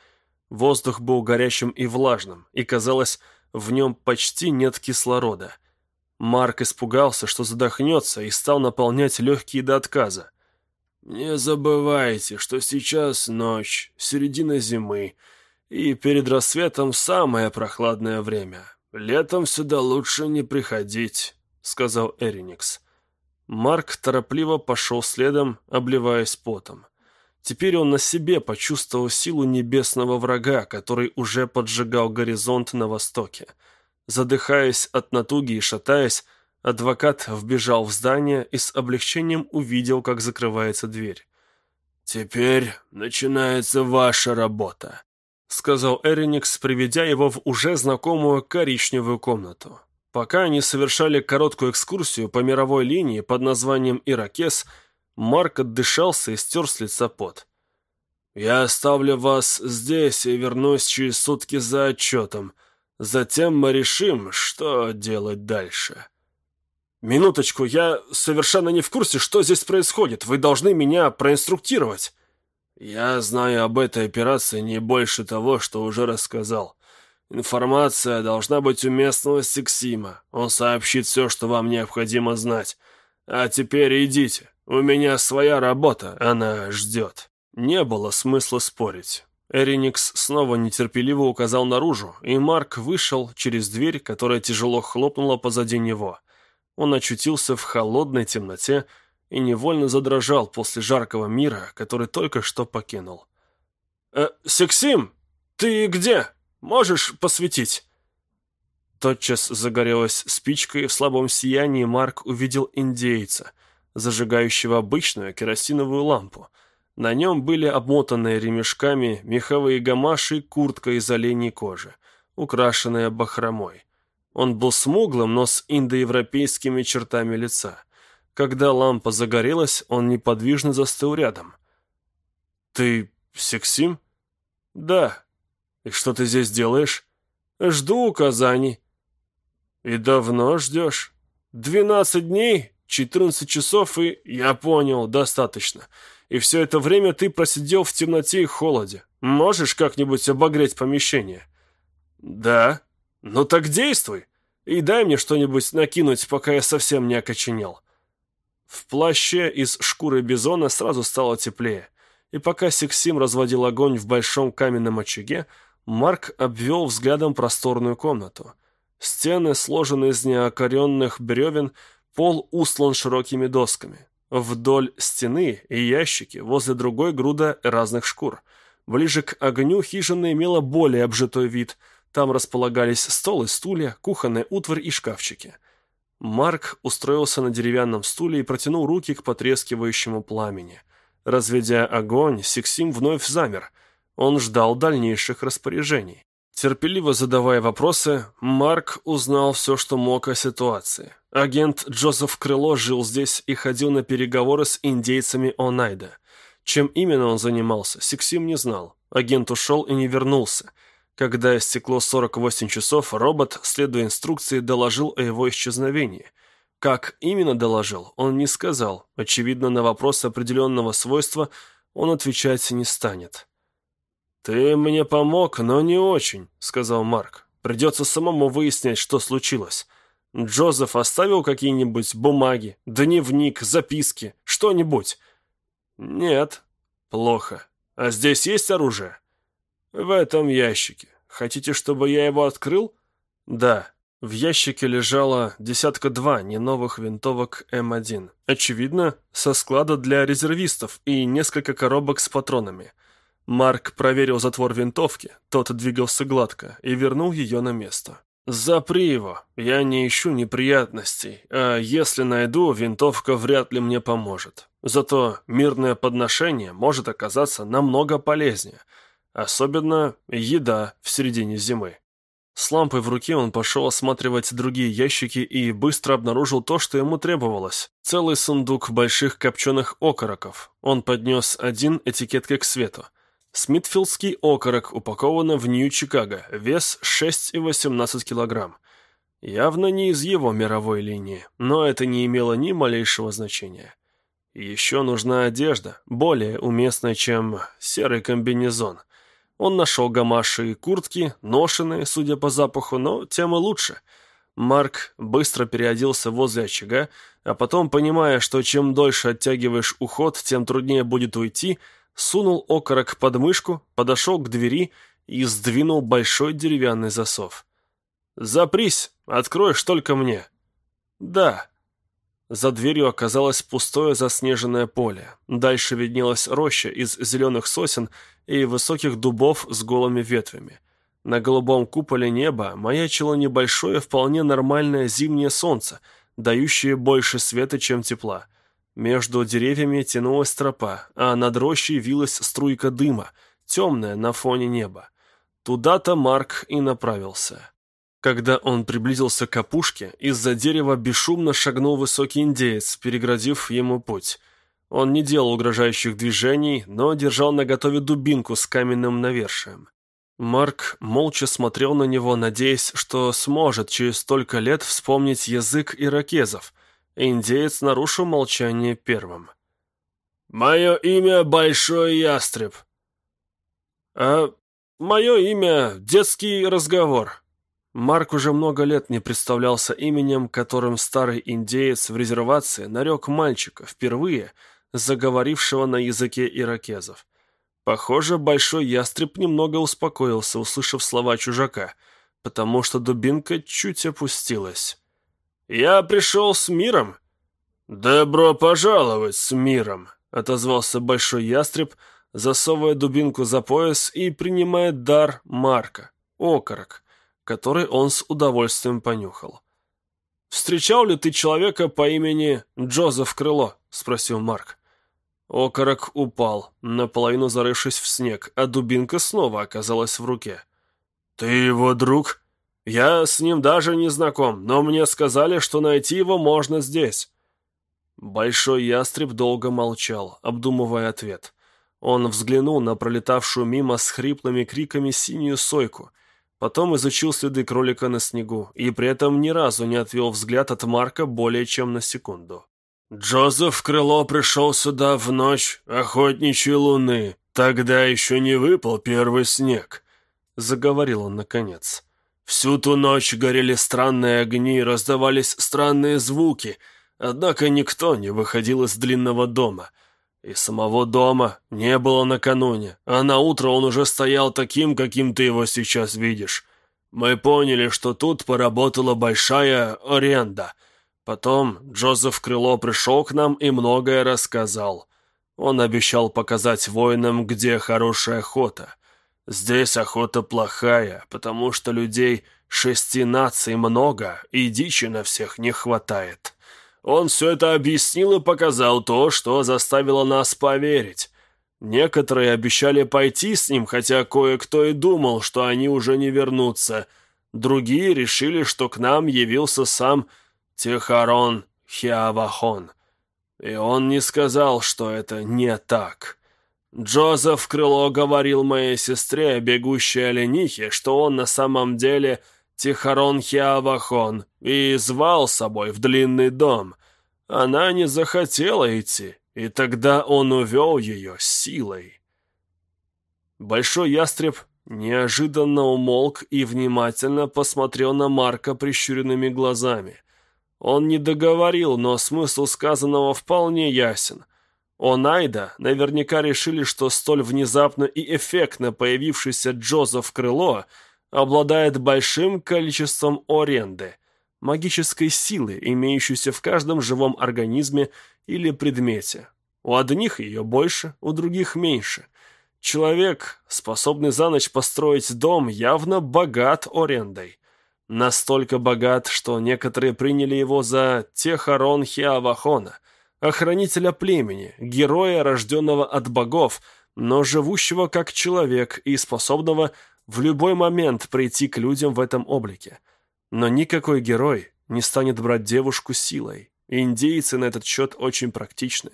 Воздух был горячим и влажным, и, казалось, в нем почти нет кислорода – Марк испугался, что задохнется, и стал наполнять легкие до отказа. «Не забывайте, что сейчас ночь, середина зимы, и перед рассветом самое прохладное время. Летом сюда лучше не приходить», — сказал Эриникс. Марк торопливо пошел следом, обливаясь потом. Теперь он на себе почувствовал силу небесного врага, который уже поджигал горизонт на востоке. Задыхаясь от натуги и шатаясь, адвокат вбежал в здание и с облегчением увидел, как закрывается дверь. «Теперь начинается ваша работа», — сказал Эриникс, приведя его в уже знакомую коричневую комнату. Пока они совершали короткую экскурсию по мировой линии под названием «Иракес», Марк отдышался и стер с лица пот. «Я оставлю вас здесь и вернусь через сутки за отчетом», Затем мы решим, что делать дальше. Минуточку, я совершенно не в курсе, что здесь происходит. Вы должны меня проинструктировать. Я знаю об этой операции не больше того, что уже рассказал. Информация должна быть у местного Сексима. Он сообщит все, что вам необходимо знать. А теперь идите. У меня своя работа, она ждет. Не было смысла спорить. Эриникс снова нетерпеливо указал наружу, и Марк вышел через дверь, которая тяжело хлопнула позади него. Он очутился в холодной темноте и невольно задрожал после жаркого мира, который только что покинул. «Э, «Сексим, ты где? Можешь посветить?» Тотчас загорелась спичка, и в слабом сиянии Марк увидел индейца, зажигающего обычную керосиновую лампу — на нем были обмотанные ремешками меховые гамаши и куртка из оленей кожи, украшенная бахромой. Он был смуглым, но с индоевропейскими чертами лица. Когда лампа загорелась, он неподвижно застыл рядом. «Ты Сексим?» «Да». «И что ты здесь делаешь?» «Жду указаний». «И давно ждешь?» «Двенадцать дней, четырнадцать часов и...» «Я понял, достаточно и все это время ты просидел в темноте и холоде. Можешь как-нибудь обогреть помещение?» «Да. Ну так действуй. И дай мне что-нибудь накинуть, пока я совсем не окоченел». В плаще из шкуры бизона сразу стало теплее, и пока Сексим разводил огонь в большом каменном очаге, Марк обвел взглядом просторную комнату. Стены сложены из неокоренных бревен, пол услан широкими досками. Вдоль стены и ящики, возле другой груда разных шкур. Ближе к огню хижина имела более обжитой вид. Там располагались стол и стулья, кухонная утварь и шкафчики. Марк устроился на деревянном стуле и протянул руки к потрескивающему пламени. Разведя огонь, Сиксим вновь замер. Он ждал дальнейших распоряжений. Терпеливо задавая вопросы, Марк узнал все, что мог о ситуации. Агент Джозеф Крыло жил здесь и ходил на переговоры с индейцами Онайда. Чем именно он занимался, Сиксим не знал. Агент ушел и не вернулся. Когда истекло 48 часов, робот, следуя инструкции, доложил о его исчезновении. Как именно доложил, он не сказал. Очевидно, на вопрос определенного свойства он отвечать не станет. «Ты мне помог, но не очень», — сказал Марк. «Придется самому выяснять, что случилось. Джозеф оставил какие-нибудь бумаги, дневник, записки, что-нибудь?» «Нет». «Плохо. А здесь есть оружие?» «В этом ящике. Хотите, чтобы я его открыл?» «Да». В ящике лежало десятка-два неновых винтовок М1. Очевидно, со склада для резервистов и несколько коробок с патронами. Марк проверил затвор винтовки, тот двигался гладко и вернул ее на место. «Запри его, я не ищу неприятностей, а если найду, винтовка вряд ли мне поможет. Зато мирное подношение может оказаться намного полезнее, особенно еда в середине зимы». С лампой в руке он пошел осматривать другие ящики и быстро обнаружил то, что ему требовалось. Целый сундук больших копченых окороков. Он поднес один этикеткой к свету. Смитфилдский окорок упакован в Нью-Чикаго, вес 6,18 килограмм. Явно не из его мировой линии, но это не имело ни малейшего значения. Еще нужна одежда, более уместная, чем серый комбинезон. Он нашел гамаши и куртки, ношеные, судя по запаху, но тем и лучше. Марк быстро переоделся возле очага, а потом, понимая, что чем дольше оттягиваешь уход, тем труднее будет уйти, сунул окорок под мышку, подошел к двери и сдвинул большой деревянный засов. «Запрись, откроешь только мне». «Да». За дверью оказалось пустое заснеженное поле. Дальше виднелась роща из зеленых сосен и высоких дубов с голыми ветвями. На голубом куполе неба маячило небольшое, вполне нормальное зимнее солнце, дающее больше света, чем тепла. Между деревьями тянулась тропа, а над рощей вилась струйка дыма, темная на фоне неба. Туда-то Марк и направился. Когда он приблизился к опушке, из-за дерева бесшумно шагнул высокий индеец, переградив ему путь. Он не делал угрожающих движений, но держал наготове дубинку с каменным навершием. Марк молча смотрел на него, надеясь, что сможет через столько лет вспомнить язык иракезов – Индеец нарушил молчание первым. «Мое имя Большой Ястреб». «А мое имя Детский разговор». Марк уже много лет не представлялся именем, которым старый индеец в резервации нарек мальчика, впервые заговорившего на языке иракезов. Похоже, Большой Ястреб немного успокоился, услышав слова чужака, потому что дубинка чуть опустилась. «Я пришел с миром». «Добро пожаловать с миром», — отозвался большой ястреб, засовывая дубинку за пояс и принимая дар Марка, окорок, который он с удовольствием понюхал. «Встречал ли ты человека по имени Джозеф Крыло?» — спросил Марк. Окорок упал, наполовину зарывшись в снег, а дубинка снова оказалась в руке. «Ты его друг?» Я с ним даже не знаком, но мне сказали, что найти его можно здесь». Большой ястреб долго молчал, обдумывая ответ. Он взглянул на пролетавшую мимо с хриплыми криками синюю сойку, потом изучил следы кролика на снегу и при этом ни разу не отвел взгляд от Марка более чем на секунду. «Джозеф Крыло пришел сюда в ночь охотничьей луны. Тогда еще не выпал первый снег», — заговорил он наконец. Всю ту ночь горели странные огни, раздавались странные звуки, однако никто не выходил из длинного дома. И самого дома не было накануне, а на утро он уже стоял таким, каким ты его сейчас видишь. Мы поняли, что тут поработала большая аренда. Потом Джозеф Крыло пришел к нам и многое рассказал. Он обещал показать воинам, где хорошая охота. Здесь охота плохая, потому что людей шести наций много, и дичи на всех не хватает. Он все это объяснил и показал то, что заставило нас поверить. Некоторые обещали пойти с ним, хотя кое-кто и думал, что они уже не вернутся. Другие решили, что к нам явился сам Техарон Хиавахон. И он не сказал, что это не так. Джозеф Крыло говорил моей сестре, бегущей оленихе, что он на самом деле Тихарон Хиавахон, и звал с собой в длинный дом. Она не захотела идти, и тогда он увел ее силой. Большой ястреб неожиданно умолк и внимательно посмотрел на Марка прищуренными глазами. Он не договорил, но смысл сказанного вполне ясен — Онайда наверняка решили, что столь внезапно и эффектно появившийся Джозеф Крыло обладает большим количеством оренды, магической силы, имеющейся в каждом живом организме или предмете. У одних ее больше, у других меньше. Человек, способный за ночь построить дом, явно богат орендой. Настолько богат, что некоторые приняли его за Техарон Хиавахона – охранителя племени, героя, рожденного от богов, но живущего как человек и способного в любой момент прийти к людям в этом облике. Но никакой герой не станет брать девушку силой. Индейцы на этот счет очень практичны.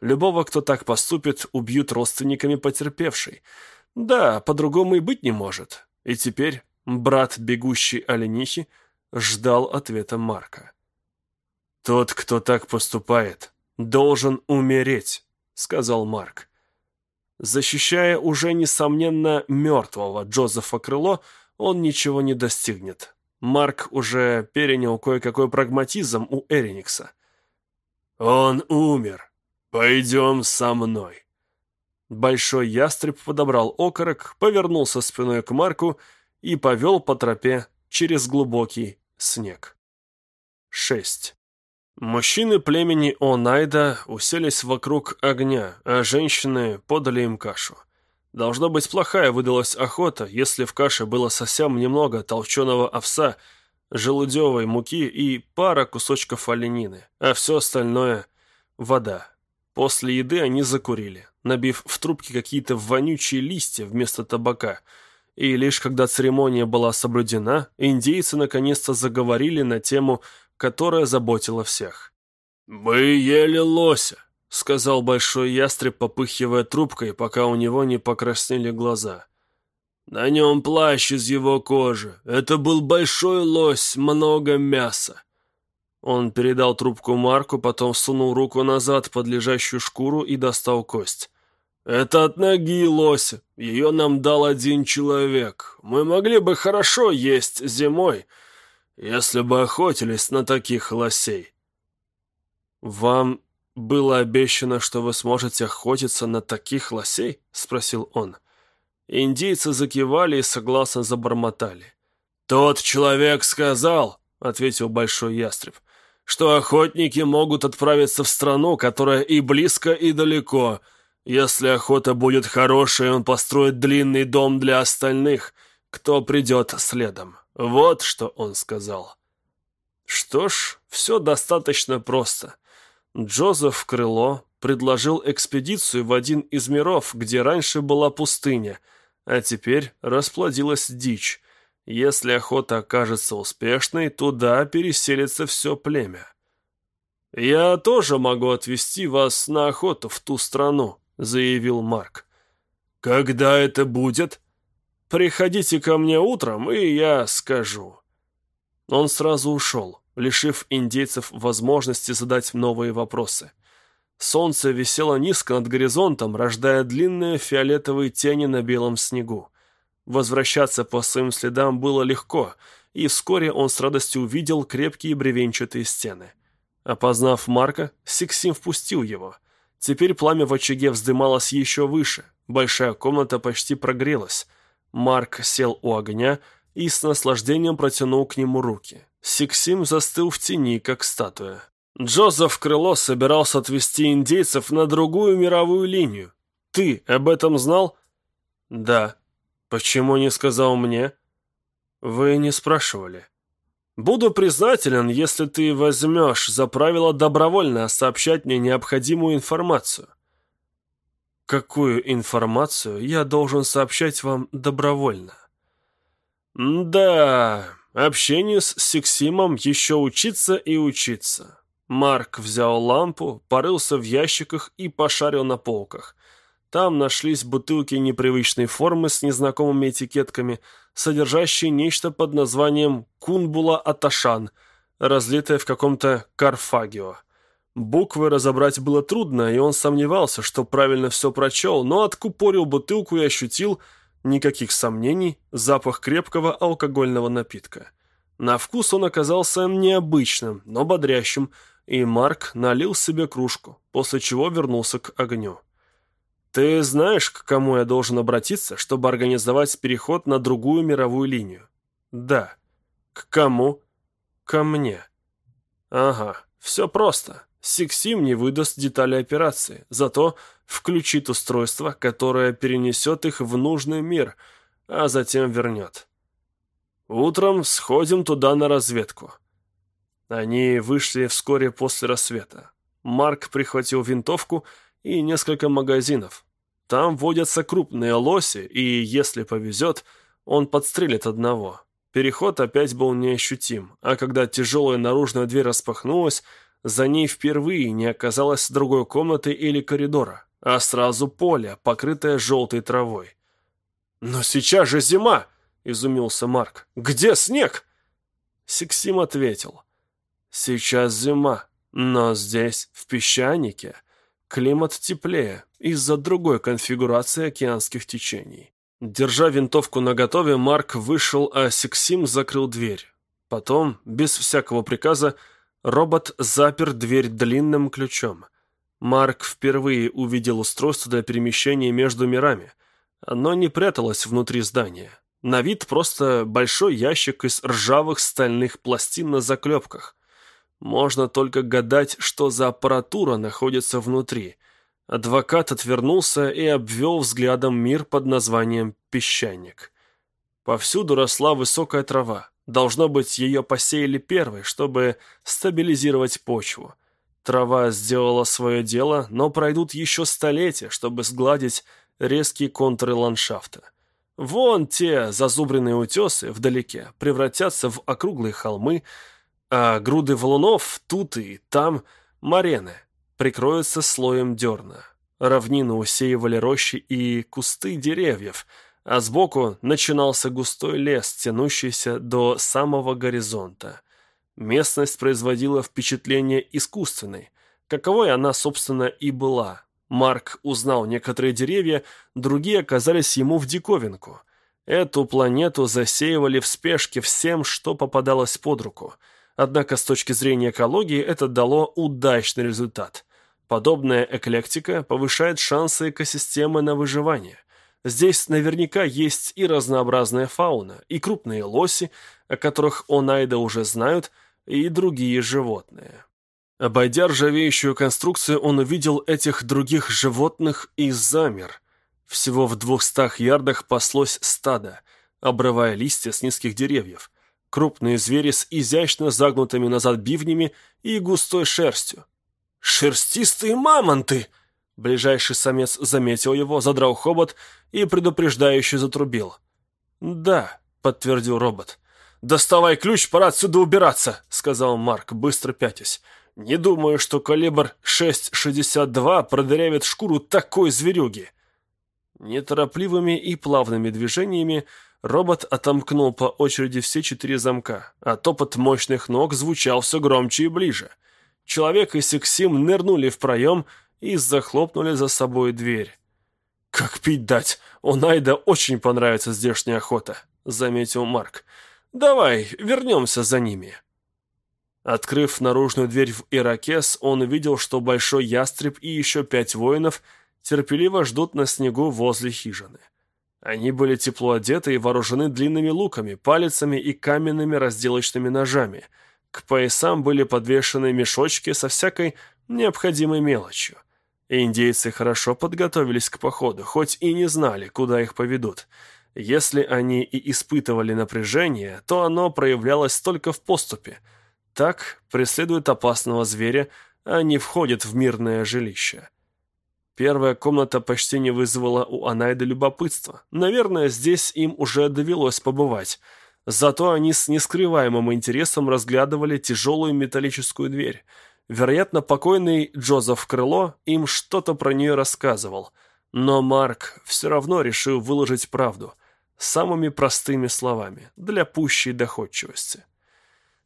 Любого, кто так поступит, убьют родственниками потерпевшей. Да, по-другому и быть не может. И теперь брат бегущей оленихи ждал ответа Марка. Тот, кто так поступает, должен умереть», — сказал Марк. Защищая уже, несомненно, мертвого Джозефа Крыло, он ничего не достигнет. Марк уже перенял кое-какой прагматизм у Эриникса. «Он умер. Пойдем со мной». Большой ястреб подобрал окорок, повернулся спиной к Марку и повел по тропе через глубокий снег. 6. Мужчины племени Онайда уселись вокруг огня, а женщины подали им кашу. Должно быть, плохая выдалась охота, если в каше было совсем немного толченого овса, желудевой муки и пара кусочков оленины, а все остальное — вода. После еды они закурили, набив в трубки какие-то вонючие листья вместо табака, и лишь когда церемония была соблюдена, индейцы наконец-то заговорили на тему которая заботила всех. «Мы ели лося», — сказал большой ястреб, попыхивая трубкой, пока у него не покраснели глаза. «На нем плащ из его кожи. Это был большой лось, много мяса». Он передал трубку Марку, потом сунул руку назад под лежащую шкуру и достал кость. «Это от ноги лося. Ее нам дал один человек. Мы могли бы хорошо есть зимой, если бы охотились на таких лосей. «Вам было обещано, что вы сможете охотиться на таких лосей?» — спросил он. Индейцы закивали и согласно забормотали. «Тот человек сказал», — ответил Большой Ястреб, «что охотники могут отправиться в страну, которая и близко, и далеко. Если охота будет хорошая, он построит длинный дом для остальных, кто придет следом. Вот что он сказал. Что ж, все достаточно просто. Джозеф Крыло предложил экспедицию в один из миров, где раньше была пустыня, а теперь расплодилась дичь. Если охота окажется успешной, туда переселится все племя. «Я тоже могу отвезти вас на охоту в ту страну», — заявил Марк. «Когда это будет?» Приходите ко мне утром, и я скажу». Он сразу ушел, лишив индейцев возможности задать новые вопросы. Солнце висело низко над горизонтом, рождая длинные фиолетовые тени на белом снегу. Возвращаться по своим следам было легко, и вскоре он с радостью увидел крепкие бревенчатые стены. Опознав Марка, Сиксим впустил его. Теперь пламя в очаге вздымалось еще выше, большая комната почти прогрелась, Марк сел у огня и с наслаждением протянул к нему руки. Сиксим застыл в тени, как статуя. Джозеф Крыло собирался отвезти индейцев на другую мировую линию. Ты об этом знал? Да. Почему не сказал мне? Вы не спрашивали. Буду признателен, если ты возьмешь за правило добровольно сообщать мне необходимую информацию. Какую информацию я должен сообщать вам добровольно? Да, общению с Сексимом еще учиться и учиться. Марк взял лампу, порылся в ящиках и пошарил на полках. Там нашлись бутылки непривычной формы с незнакомыми этикетками, содержащие нечто под названием «Кунбула Аташан», разлитое в каком-то Карфагио. Буквы разобрать было трудно, и он сомневался, что правильно все прочел, но откупорил бутылку и ощутил, никаких сомнений, запах крепкого алкогольного напитка. На вкус он оказался необычным, но бодрящим, и Марк налил себе кружку, после чего вернулся к огню. «Ты знаешь, к кому я должен обратиться, чтобы организовать переход на другую мировую линию?» «Да». «К кому?» «Ко мне». «Ага, все просто. Сиксим не выдаст детали операции, зато включит устройство, которое перенесет их в нужный мир, а затем вернет. Утром сходим туда на разведку. Они вышли вскоре после рассвета. Марк прихватил винтовку и несколько магазинов. Там водятся крупные лоси, и, если повезет, он подстрелит одного. Переход опять был неощутим, а когда тяжелая наружная дверь распахнулась, за ней впервые не оказалось другой комнаты или коридора, а сразу поле, покрытое желтой травой. «Но сейчас же зима!» — изумился Марк. «Где снег?» Сиксим ответил. Сейчас зима, но здесь, в песчанике, климат теплее из-за другой конфигурации океанских течений. Держа винтовку наготове, Марк вышел, а Сиксим закрыл дверь. Потом, без всякого приказа, робот запер дверь длинным ключом. Марк впервые увидел устройство для перемещения между мирами. Оно не пряталось внутри здания. На вид просто большой ящик из ржавых стальных пластин на заклепках. Можно только гадать, что за аппаратура находится внутри. Адвокат отвернулся и обвел взглядом мир под названием «Песчаник». Повсюду росла высокая трава. Должно быть, ее посеяли первой, чтобы стабилизировать почву. Трава сделала свое дело, но пройдут еще столетия, чтобы сгладить резкие контуры ландшафта. Вон те зазубренные утесы вдалеке превратятся в округлые холмы, а груды валунов тут и там марены прикроются слоем дерна. Равнину усеивали рощи и кусты деревьев, а сбоку начинался густой лес, тянущийся до самого горизонта. Местность производила впечатление искусственной, каковой она, собственно, и была. Марк узнал некоторые деревья, другие оказались ему в диковинку. Эту планету засеивали в спешке всем, что попадалось под руку – Однако с точки зрения экологии это дало удачный результат. Подобная эклектика повышает шансы экосистемы на выживание. Здесь наверняка есть и разнообразная фауна, и крупные лоси, о которых Онайда уже знают, и другие животные. Обойдя ржавеющую конструкцию, он увидел этих других животных и замер. Всего в двухстах ярдах паслось стадо, обрывая листья с низких деревьев крупные звери с изящно загнутыми назад бивнями и густой шерстью. «Шерстистые мамонты!» Ближайший самец заметил его, задрал хобот и предупреждающе затрубил. «Да», — подтвердил робот. «Доставай ключ, пора отсюда убираться», — сказал Марк, быстро пятясь. «Не думаю, что калибр 6,62 продырявит шкуру такой зверюги». Неторопливыми и плавными движениями Робот отомкнул по очереди все четыре замка, а топот мощных ног звучал все громче и ближе. Человек и Сексим нырнули в проем и захлопнули за собой дверь. «Как пить дать? У Найда очень понравится здешняя охота», — заметил Марк. «Давай, вернемся за ними». Открыв наружную дверь в Иракес, он увидел, что Большой Ястреб и еще пять воинов терпеливо ждут на снегу возле хижины. Они были тепло одеты и вооружены длинными луками, палицами и каменными разделочными ножами. К поясам были подвешены мешочки со всякой необходимой мелочью. Индейцы хорошо подготовились к походу, хоть и не знали, куда их поведут. Если они и испытывали напряжение, то оно проявлялось только в поступе. Так преследуют опасного зверя, а не входят в мирное жилище. Первая комната почти не вызвала у Анайды любопытства. Наверное, здесь им уже довелось побывать. Зато они с нескрываемым интересом разглядывали тяжелую металлическую дверь. Вероятно, покойный Джозеф Крыло им что-то про нее рассказывал. Но Марк все равно решил выложить правду. Самыми простыми словами, для пущей доходчивости.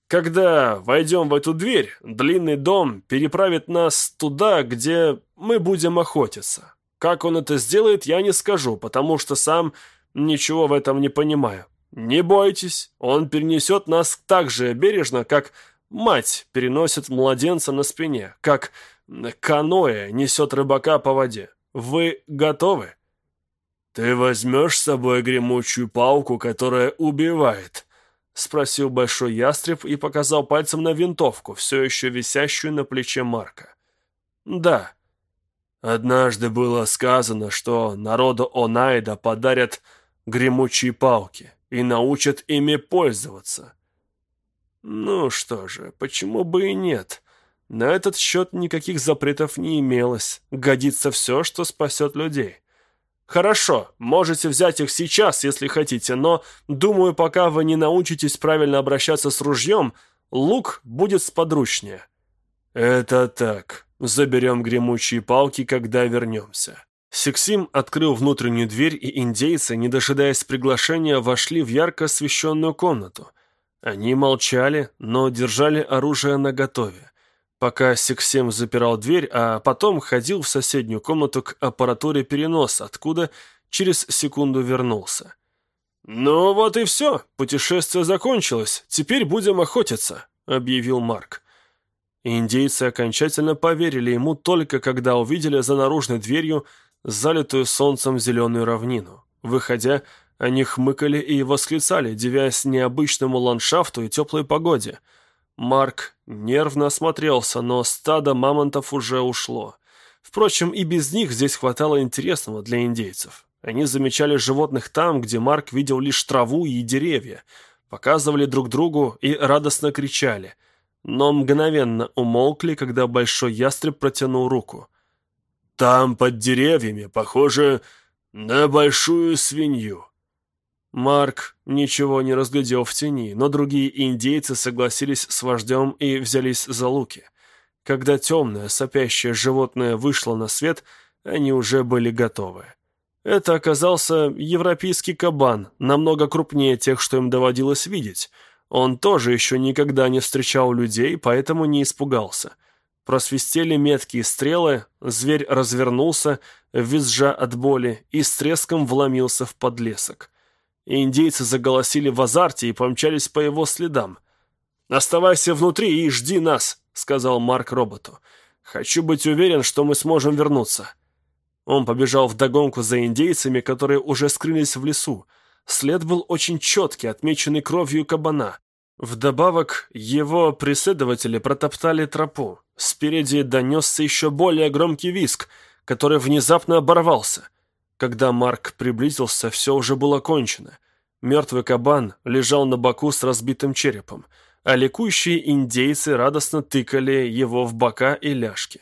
Когда войдем в эту дверь, длинный дом переправит нас туда, где мы будем охотиться. Как он это сделает, я не скажу, потому что сам ничего в этом не понимаю. Не бойтесь, он перенесет нас так же бережно, как мать переносит младенца на спине, как каноэ несет рыбака по воде. Вы готовы? Ты возьмешь с собой гремучую палку, которая убивает, — спросил большой ястреб и показал пальцем на винтовку, все еще висящую на плече Марка. «Да». Однажды было сказано, что народу Онайда подарят гремучие палки и научат ими пользоваться. Ну что же, почему бы и нет? На этот счет никаких запретов не имелось. Годится все, что спасет людей. Хорошо, можете взять их сейчас, если хотите, но, думаю, пока вы не научитесь правильно обращаться с ружьем, лук будет сподручнее. Это так. Заберем гремучие палки, когда вернемся. Сексим открыл внутреннюю дверь, и индейцы, не дожидаясь приглашения, вошли в ярко освещенную комнату. Они молчали, но держали оружие наготове пока Сексем запирал дверь, а потом ходил в соседнюю комнату к аппаратуре переноса, откуда через секунду вернулся. «Ну вот и все, путешествие закончилось, теперь будем охотиться», — объявил Марк. Индейцы окончательно поверили ему только когда увидели за наружной дверью залитую солнцем зеленую равнину. Выходя, они хмыкали и восклицали, девясь необычному ландшафту и теплой погоде — Марк нервно осмотрелся, но стадо мамонтов уже ушло. Впрочем, и без них здесь хватало интересного для индейцев. Они замечали животных там, где Марк видел лишь траву и деревья, показывали друг другу и радостно кричали, но мгновенно умолкли, когда большой ястреб протянул руку. «Там, под деревьями, похоже на большую свинью», Марк ничего не разглядел в тени, но другие индейцы согласились с вождем и взялись за луки. Когда темное, сопящее животное вышло на свет, они уже были готовы. Это оказался европейский кабан, намного крупнее тех, что им доводилось видеть. Он тоже еще никогда не встречал людей, поэтому не испугался. Просвистели меткие стрелы, зверь развернулся, визжа от боли, и с треском вломился в подлесок и индейцы заголосили в азарте и помчались по его следам. «Оставайся внутри и жди нас», — сказал Марк роботу. «Хочу быть уверен, что мы сможем вернуться». Он побежал вдогонку за индейцами, которые уже скрылись в лесу. След был очень четкий, отмеченный кровью кабана. Вдобавок, его преследователи протоптали тропу. Спереди донесся еще более громкий виск, который внезапно оборвался — когда Марк приблизился, все уже было кончено. Мертвый кабан лежал на боку с разбитым черепом, а ликующие индейцы радостно тыкали его в бока и ляжки.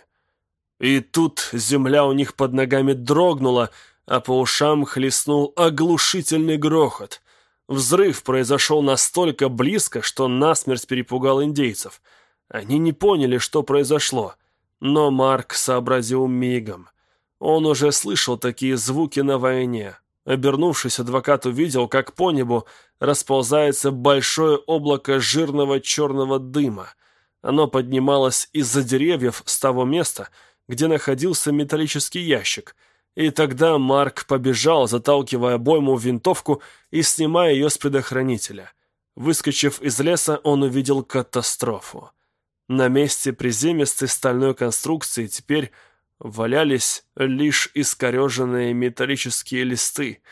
И тут земля у них под ногами дрогнула, а по ушам хлестнул оглушительный грохот. Взрыв произошел настолько близко, что насмерть перепугал индейцев. Они не поняли, что произошло, но Марк сообразил мигом — он уже слышал такие звуки на войне. Обернувшись, адвокат увидел, как по небу расползается большое облако жирного черного дыма. Оно поднималось из-за деревьев с того места, где находился металлический ящик. И тогда Марк побежал, заталкивая бойму в винтовку и снимая ее с предохранителя. Выскочив из леса, он увидел катастрофу. На месте приземистой стальной конструкции теперь валялись лишь искореженные металлические листы,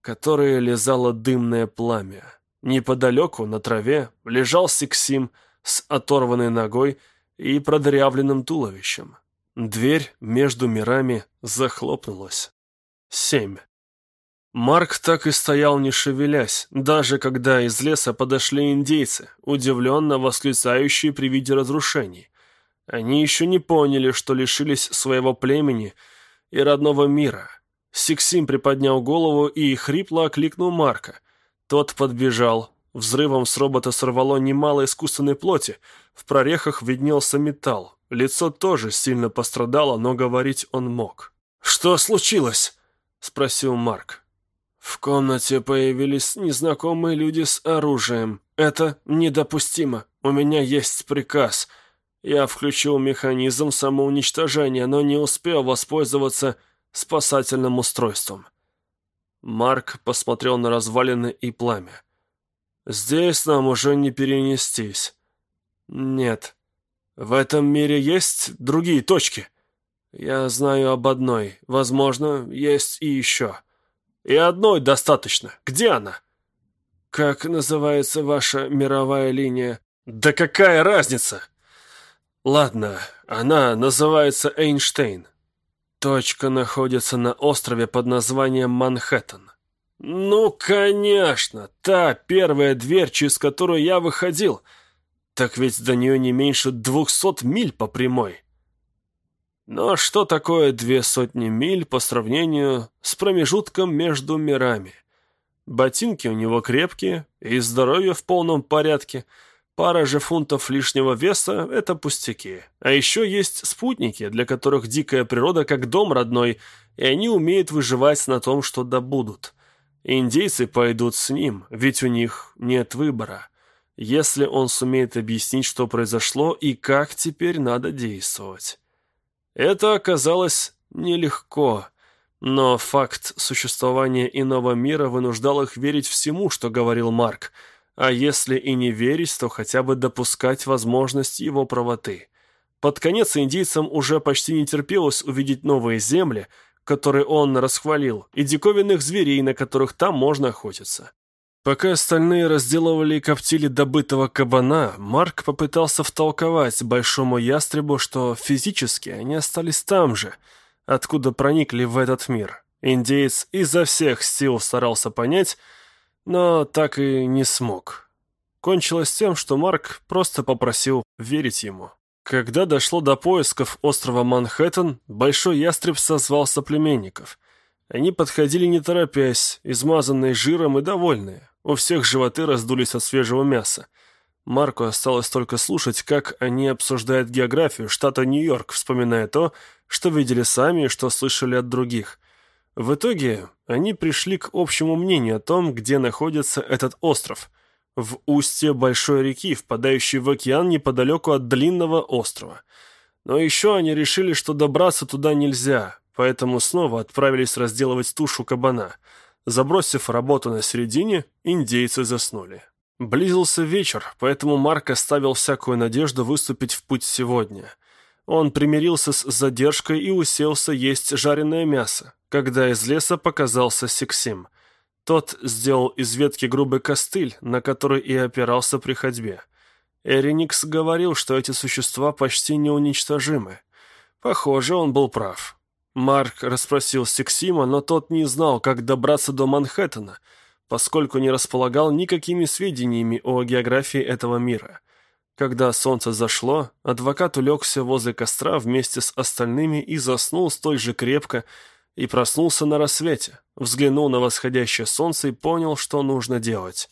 которые лизало дымное пламя. Неподалеку, на траве, лежал Сиксим с оторванной ногой и продырявленным туловищем. Дверь между мирами захлопнулась. Семь. Марк так и стоял, не шевелясь, даже когда из леса подошли индейцы, удивленно восклицающие при виде разрушений. Они еще не поняли, что лишились своего племени и родного мира. Сиксим приподнял голову и хрипло окликнул Марка. Тот подбежал. Взрывом с робота сорвало немало искусственной плоти. В прорехах виднелся металл. Лицо тоже сильно пострадало, но говорить он мог. «Что случилось?» — спросил Марк. В комнате появились незнакомые люди с оружием. Это недопустимо. У меня есть приказ. Я включил механизм самоуничтожения, но не успел воспользоваться спасательным устройством. Марк посмотрел на развалины и пламя. «Здесь нам уже не перенестись». «Нет. В этом мире есть другие точки?» «Я знаю об одной. Возможно, есть и еще». И одной достаточно. Где она? Как называется ваша мировая линия? Да какая разница? Ладно, она называется Эйнштейн. Точка находится на острове под названием Манхэттен. Ну, конечно, та первая дверь, через которую я выходил. Так ведь до нее не меньше двухсот миль по прямой. Но что такое две сотни миль по сравнению с промежутком между мирами? Ботинки у него крепкие, и здоровье в полном порядке. Пара же фунтов лишнего веса — это пустяки. А еще есть спутники, для которых дикая природа как дом родной, и они умеют выживать на том, что добудут. Индейцы пойдут с ним, ведь у них нет выбора. Если он сумеет объяснить, что произошло и как теперь надо действовать. Это оказалось нелегко, но факт существования иного мира вынуждал их верить всему, что говорил Марк, а если и не верить, то хотя бы допускать возможность его правоты. Под конец индийцам уже почти не терпелось увидеть новые земли, которые он расхвалил, и диковинных зверей, на которых там можно охотиться. Пока остальные разделывали и коптили добытого кабана, Марк попытался втолковать большому ястребу, что физически они остались там же, откуда проникли в этот мир. Индеец изо всех сил старался понять, но так и не смог. Кончилось тем, что Марк просто попросил верить ему. Когда дошло до поисков острова Манхэттен, Большой Ястреб созвал соплеменников. Они подходили не торопясь, измазанные жиром и довольные. У всех животы раздулись от свежего мяса. Марку осталось только слушать, как они обсуждают географию штата Нью-Йорк, вспоминая то, что видели сами и что слышали от других. В итоге они пришли к общему мнению о том, где находится этот остров. В устье большой реки, впадающей в океан неподалеку от длинного острова. Но еще они решили, что добраться туда нельзя, поэтому снова отправились разделывать тушу кабана – Забросив работу на середине, индейцы заснули. Близился вечер, поэтому Марк оставил всякую надежду выступить в путь сегодня. Он примирился с задержкой и уселся есть жареное мясо, когда из леса показался Сексим. Тот сделал из ветки грубый костыль, на который и опирался при ходьбе. Эриникс говорил, что эти существа почти неуничтожимы. Похоже, он был прав. Марк расспросил Сексима, но тот не знал, как добраться до Манхэттена, поскольку не располагал никакими сведениями о географии этого мира. Когда солнце зашло, адвокат улегся возле костра вместе с остальными и заснул столь же крепко, и проснулся на рассвете, взглянул на восходящее солнце и понял, что нужно делать.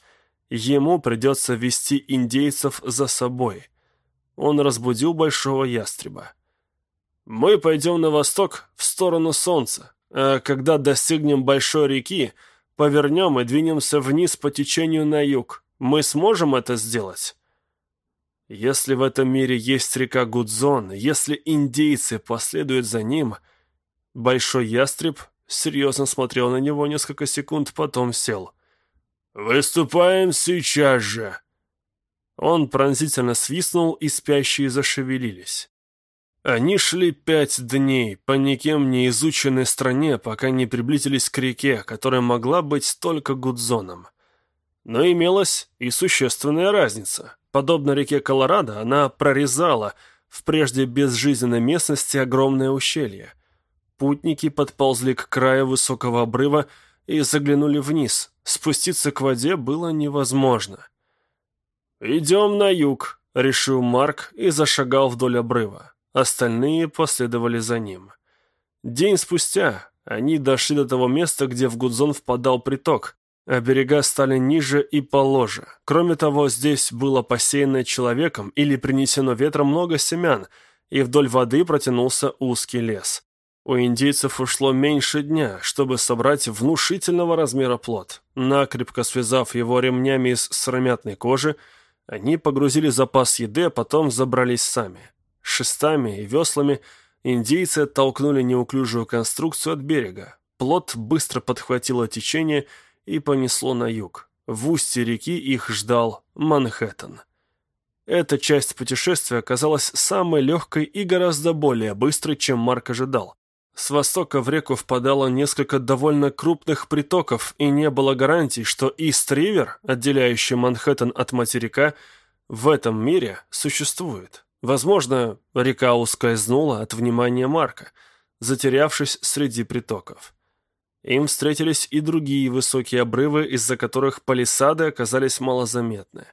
Ему придется вести индейцев за собой. Он разбудил большого ястреба. Мы пойдем на восток, в сторону солнца, а когда достигнем большой реки, повернем и двинемся вниз по течению на юг. Мы сможем это сделать? Если в этом мире есть река Гудзон, если индейцы последуют за ним... Большой ястреб серьезно смотрел на него несколько секунд, потом сел. «Выступаем сейчас же!» Он пронзительно свистнул, и спящие зашевелились. Они шли пять дней по никем не изученной стране, пока не приблизились к реке, которая могла быть только Гудзоном. Но имелась и существенная разница. Подобно реке Колорадо, она прорезала в прежде безжизненной местности огромное ущелье. Путники подползли к краю высокого обрыва и заглянули вниз. Спуститься к воде было невозможно. «Идем на юг», — решил Марк и зашагал вдоль обрыва. Остальные последовали за ним. День спустя они дошли до того места, где в Гудзон впадал приток, а берега стали ниже и положе. Кроме того, здесь было посеяно человеком или принесено ветром много семян, и вдоль воды протянулся узкий лес. У индейцев ушло меньше дня, чтобы собрать внушительного размера плод. Накрепко связав его ремнями из сыромятной кожи, они погрузили запас еды, а потом забрались сами. Шестами и веслами индейцы оттолкнули неуклюжую конструкцию от берега. Плот быстро подхватило течение понесло на юг. В устье реки их ждал Манхэттен. Эта часть путешествия оказалась самой легкой и гораздо более быстрой, чем Марк ожидал. С востока в реку впадало несколько довольно крупных притоков, и не было гарантий, что Ист-Ривер, отделяющий Манхэттен от материка, в этом мире существует. Возможно, река ускользнула от внимания Марка, затерявшись среди притоков. Им встретились и другие высокие обрывы, из-за которых палисады оказались малозаметны.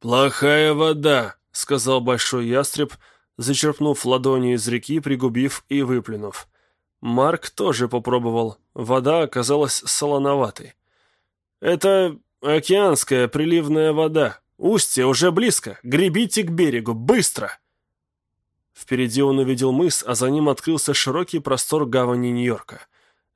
«Плохая вода», — сказал большой ястреб, зачерпнув ладонью из реки, пригубив и выплюнув. Марк тоже попробовал. Вода оказалась солоноватой. «Это океанская приливная вода», Устье уже близко. Гребите к берегу. Быстро!» Впереди он увидел мыс, а за ним открылся широкий простор гавани Нью-Йорка.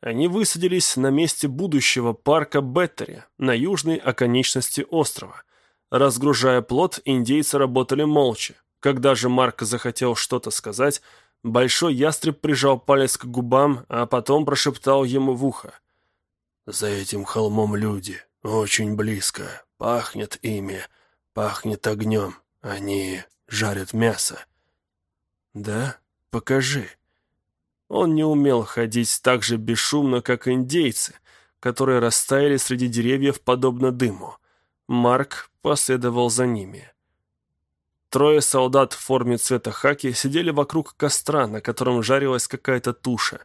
Они высадились на месте будущего парка Беттери, на южной оконечности острова. Разгружая плод, индейцы работали молча. Когда же Марк захотел что-то сказать, большой ястреб прижал палец к губам, а потом прошептал ему в ухо. «За этим холмом люди. Очень близко. Пахнет ими. Пахнет огнем. Они жарят мясо. Да? Покажи. Он не умел ходить так же бесшумно, как индейцы, которые растаяли среди деревьев подобно дыму. Марк последовал за ними. Трое солдат в форме цвета хаки сидели вокруг костра, на котором жарилась какая-то туша.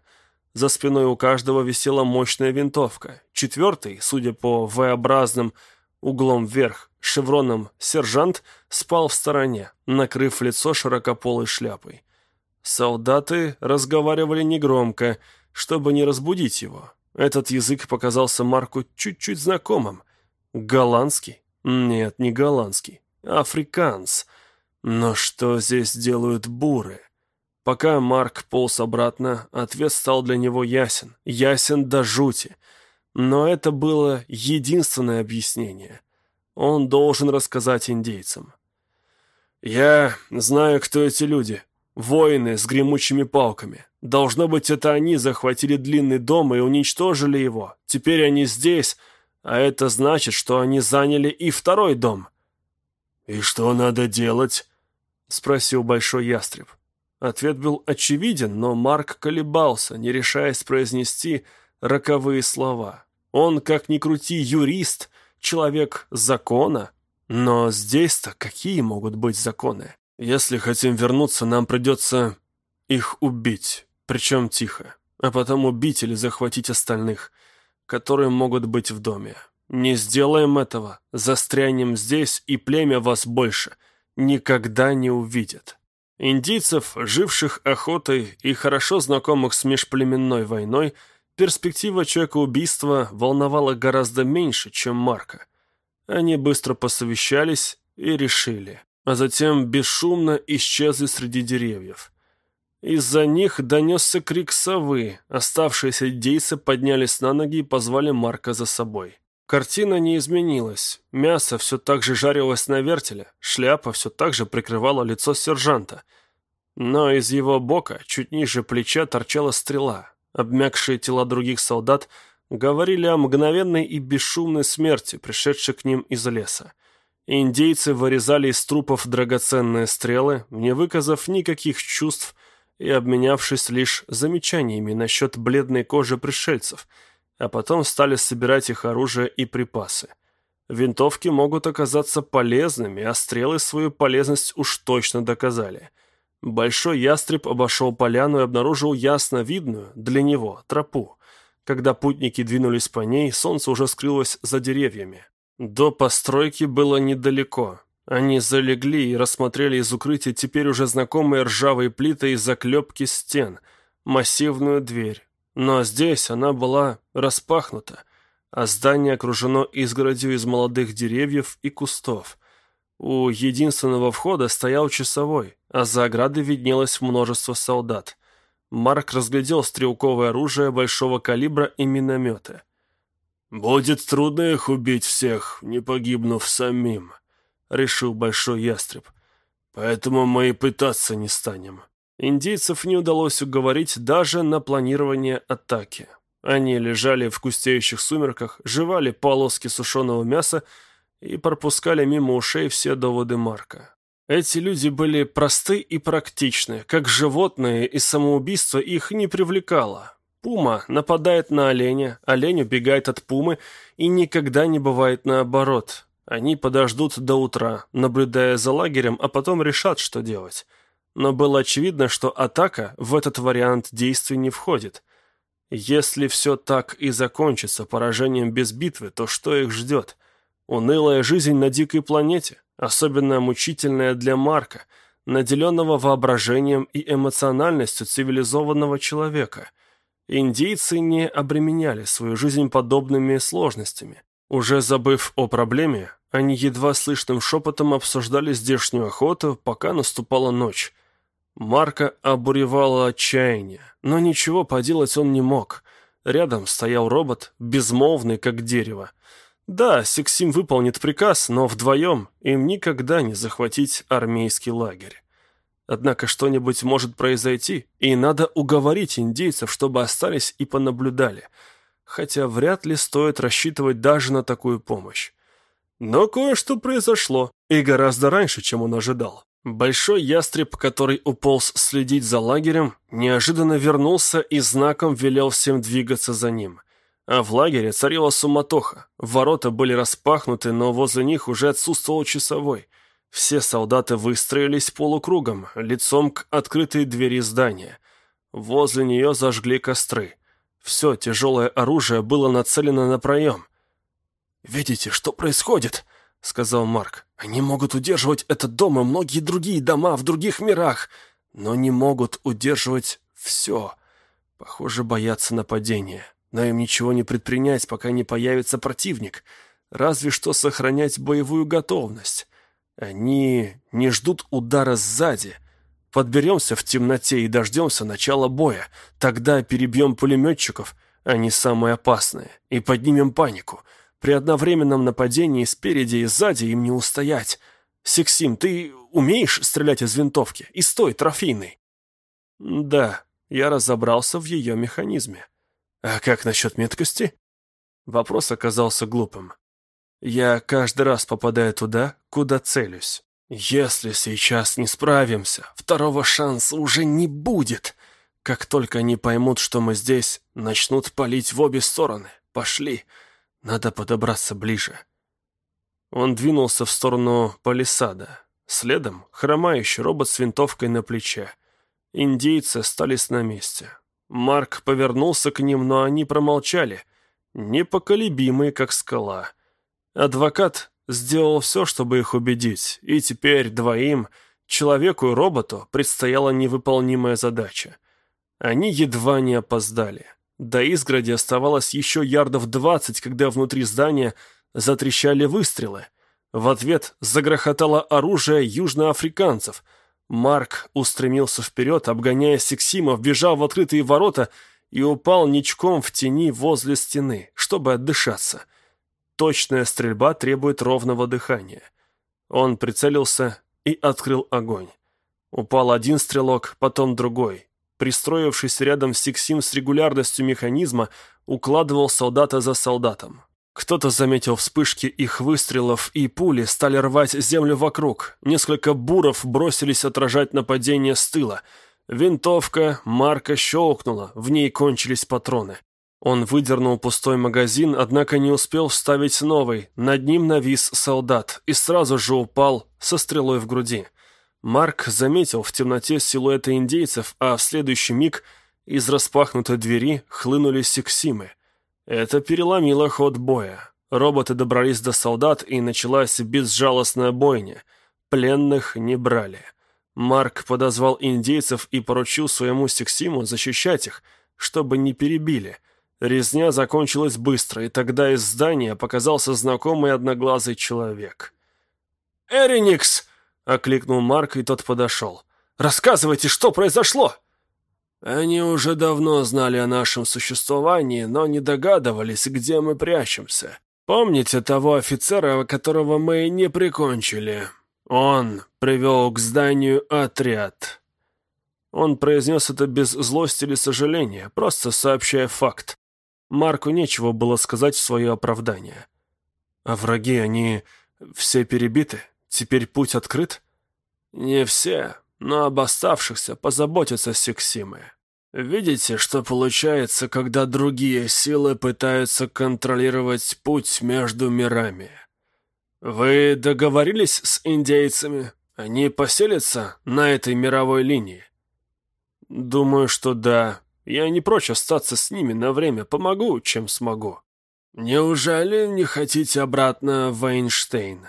За спиной у каждого висела мощная винтовка. Четвертый, судя по V-образным углом вверх, шевроном сержант спал в стороне, накрыв лицо широкополой шляпой. Солдаты разговаривали негромко, чтобы не разбудить его. Этот язык показался Марку чуть-чуть знакомым. Голландский? Нет, не голландский. Африканс. Но что здесь делают буры? Пока Марк полз обратно, ответ стал для него ясен. Ясен до жути. Но это было единственное объяснение. Он должен рассказать индейцам. «Я знаю, кто эти люди. Воины с гремучими палками. Должно быть, это они захватили длинный дом и уничтожили его. Теперь они здесь, а это значит, что они заняли и второй дом». «И что надо делать?» — спросил Большой Ястреб. Ответ был очевиден, но Марк колебался, не решаясь произнести роковые слова. Он, как ни крути, юрист, человек закона. Но здесь-то какие могут быть законы? Если хотим вернуться, нам придется их убить, причем тихо, а потом убить или захватить остальных, которые могут быть в доме. Не сделаем этого, застрянем здесь, и племя вас больше никогда не увидит. Индийцев, живших охотой и хорошо знакомых с межплеменной войной, Перспектива человека-убийства волновала гораздо меньше, чем Марка. Они быстро посовещались и решили, а затем бесшумно исчезли среди деревьев. Из-за них донесся крик совы, оставшиеся дейцы поднялись на ноги и позвали Марка за собой. Картина не изменилась. Мясо все так же жарилось на вертеле, шляпа все так же прикрывала лицо сержанта. Но из его бока, чуть ниже плеча, торчала стрела, Обмякшие тела других солдат говорили о мгновенной и бесшумной смерти, пришедшей к ним из леса. Индейцы вырезали из трупов драгоценные стрелы, не выказав никаких чувств и обменявшись лишь замечаниями насчет бледной кожи пришельцев, а потом стали собирать их оружие и припасы. Винтовки могут оказаться полезными, а стрелы свою полезность уж точно доказали – Большой ястреб обошел поляну и обнаружил ясно видную, для него, тропу. Когда путники двинулись по ней, солнце уже скрылось за деревьями. До постройки было недалеко. Они залегли и рассмотрели из укрытия теперь уже знакомые ржавые плиты и заклепки стен, массивную дверь. Но здесь она была распахнута, а здание окружено изгородью из молодых деревьев и кустов. У единственного входа стоял часовой, а за оградой виднелось множество солдат. Марк разглядел стрелковое оружие большого калибра и минометы. «Будет трудно их убить всех, не погибнув самим», — решил Большой Ястреб. «Поэтому мы и пытаться не станем». Индейцев не удалось уговорить даже на планирование атаки. Они лежали в густеющих сумерках, жевали полоски сушеного мяса и пропускали мимо ушей все доводы Марка. Эти люди были просты и практичны, как животные, и самоубийство их не привлекало. Пума нападает на оленя, олень убегает от пумы, и никогда не бывает наоборот. Они подождут до утра, наблюдая за лагерем, а потом решат, что делать. Но было очевидно, что атака в этот вариант действий не входит. Если все так и закончится поражением без битвы, то что их ждет? Унылая жизнь на дикой планете, особенно мучительная для Марка, наделенного воображением и эмоциональностью цивилизованного человека – Индийцы не обременяли свою жизнь подобными сложностями. Уже забыв о проблеме, они едва слышным шепотом обсуждали здешнюю охоту, пока наступала ночь. Марка обуревало отчаяние, но ничего поделать он не мог. Рядом стоял робот, безмолвный, как дерево. Да, Сексим выполнит приказ, но вдвоем им никогда не захватить армейский лагерь. Однако что-нибудь может произойти, и надо уговорить индейцев, чтобы остались и понаблюдали. Хотя вряд ли стоит рассчитывать даже на такую помощь. Но кое-что произошло, и гораздо раньше, чем он ожидал. Большой ястреб, который уполз следить за лагерем, неожиданно вернулся и знаком велел всем двигаться за ним. А в лагере царила суматоха. Ворота были распахнуты, но возле них уже отсутствовал часовой. Все солдаты выстроились полукругом, лицом к открытой двери здания. Возле нее зажгли костры. Все тяжелое оружие было нацелено на проем. «Видите, что происходит?» — сказал Марк. «Они могут удерживать этот дом и многие другие дома в других мирах, но не могут удерживать все. Похоже, боятся нападения. Но им ничего не предпринять, пока не появится противник. Разве что сохранять боевую готовность. Они не ждут удара сзади. Подберемся в темноте и дождемся начала боя. Тогда перебьем пулеметчиков, они самые опасные, и поднимем панику. При одновременном нападении спереди и сзади им не устоять. Сексим, ты умеешь стрелять из винтовки? И стой, трофейный. Да, я разобрался в ее механизме. А как насчет меткости? Вопрос оказался глупым. Я каждый раз попадаю туда, куда целюсь. Если сейчас не справимся, второго шанса уже не будет. Как только они поймут, что мы здесь, начнут палить в обе стороны. Пошли. Надо подобраться ближе. Он двинулся в сторону палисада. Следом хромающий робот с винтовкой на плече. Индейцы остались на месте. Марк повернулся к ним, но они промолчали. Непоколебимые, как скала. Адвокат сделал все, чтобы их убедить, и теперь двоим, человеку и роботу, предстояла невыполнимая задача. Они едва не опоздали. До изгороди оставалось еще ярдов двадцать, когда внутри здания затрещали выстрелы. В ответ загрохотало оружие южноафриканцев. Марк устремился вперед, обгоняя Сексима, вбежал в открытые ворота и упал ничком в тени возле стены, чтобы отдышаться — Точная стрельба требует ровного дыхания. Он прицелился и открыл огонь. Упал один стрелок, потом другой. Пристроившись рядом с Сиксим с регулярностью механизма, укладывал солдата за солдатом. Кто-то заметил вспышки их выстрелов, и пули стали рвать землю вокруг. Несколько буров бросились отражать нападение с тыла. Винтовка Марка щелкнула, в ней кончились патроны. Он выдернул пустой магазин, однако не успел вставить новый. Над ним навис солдат и сразу же упал со стрелой в груди. Марк заметил в темноте силуэты индейцев, а в следующий миг из распахнутой двери хлынули сексимы — Это переломило ход боя. Роботы добрались до солдат, и началась безжалостная бойня. Пленных не брали. Марк подозвал индейцев и поручил своему Сексиму защищать их, чтобы не перебили. Резня закончилась быстро, и тогда из здания показался знакомый одноглазый человек. «Эриникс!» — окликнул Марк, и тот подошел. «Рассказывайте, что произошло!» Они уже давно знали о нашем существовании, но не догадывались, где мы прячемся. Помните того офицера, которого мы не прикончили? Он привел к зданию отряд. Он произнес это без злости или сожаления, просто сообщая факт. Марку нечего было сказать в свое оправдание. А враги, они все перебиты? Теперь путь открыт? Не все, но об оставшихся позаботятся Сексимы. Видите, что получается, когда другие силы пытаются контролировать путь между мирами? Вы договорились с индейцами? Они поселятся на этой мировой линии? Думаю, что да. Я не прочь остаться с ними на время, помогу, чем смогу. Неужели не хотите обратно в Эйнштейн?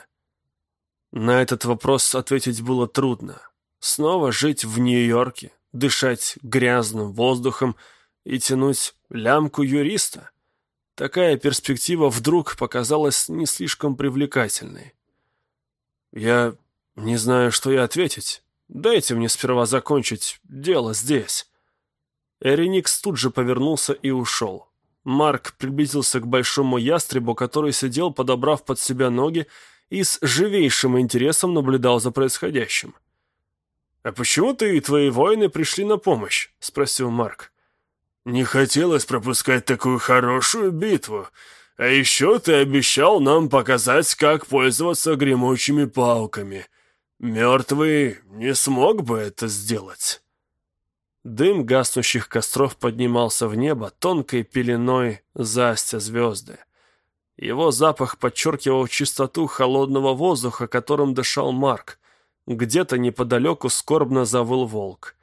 На этот вопрос ответить было трудно. Снова жить в Нью-Йорке, дышать грязным воздухом и тянуть лямку юриста. Такая перспектива вдруг показалась не слишком привлекательной. Я не знаю, что и ответить. Дайте мне сперва закончить дело здесь. Эриникс тут же повернулся и ушел. Марк приблизился к большому ястребу, который сидел, подобрав под себя ноги, и с живейшим интересом наблюдал за происходящим. — «А почему ты и твои воины пришли на помощь?» — спросил Марк. «Не хотелось пропускать такую хорошую битву. А еще ты обещал нам показать, как пользоваться гремучими палками. Мертвый не смог бы это сделать». Дым гаснущих костров поднимался в небо тонкой пеленой застя звезды. Его запах подчеркивал чистоту холодного воздуха, которым дышал Марк. Где-то неподалеку скорбно завыл волк.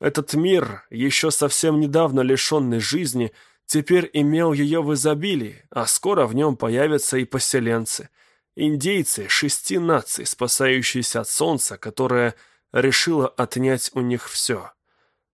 Этот мир, еще совсем недавно лишенный жизни, теперь имел ее в изобилии, а скоро в нем появятся и поселенцы. Индейцы шести наций, спасающиеся от солнца, которое решило отнять у них все.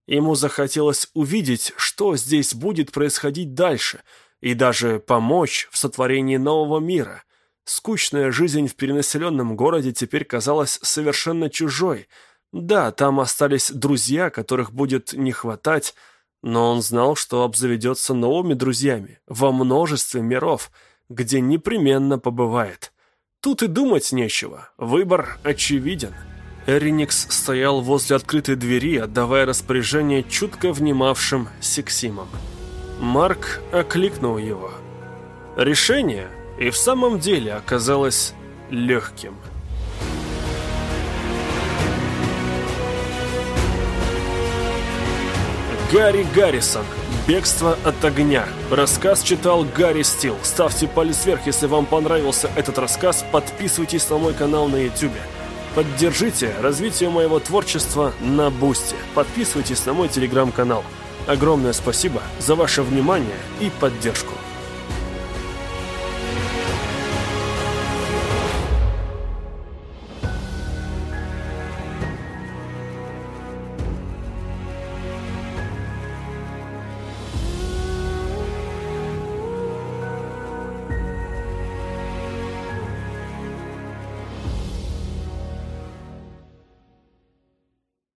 Ему захотелось увидеть, что здесь будет происходить дальше, и даже помочь в сотворении нового мира. Скучная жизнь в перенаселенном городе теперь казалась совершенно чужой. Да, там остались друзья, которых будет не хватать, но он знал, что обзаведется новыми друзьями во множестве миров, где непременно побывает. Тут и думать нечего, выбор очевиден. Эриникс стоял возле открытой двери, отдавая распоряжение чутко внимавшим сексимам. Марк окликнул его. Решение, и в самом деле оказалось легким. Гарри Гаррисон. Бегство от огня. Рассказ читал Гарри Стил. Ставьте палец вверх, если вам понравился этот рассказ. Подписывайтесь на мой канал на YouTube. Поддержите развитие моего творчества на Бусте. Подписывайтесь на мой телеграм-канал. Огромное спасибо за ваше внимание и поддержку.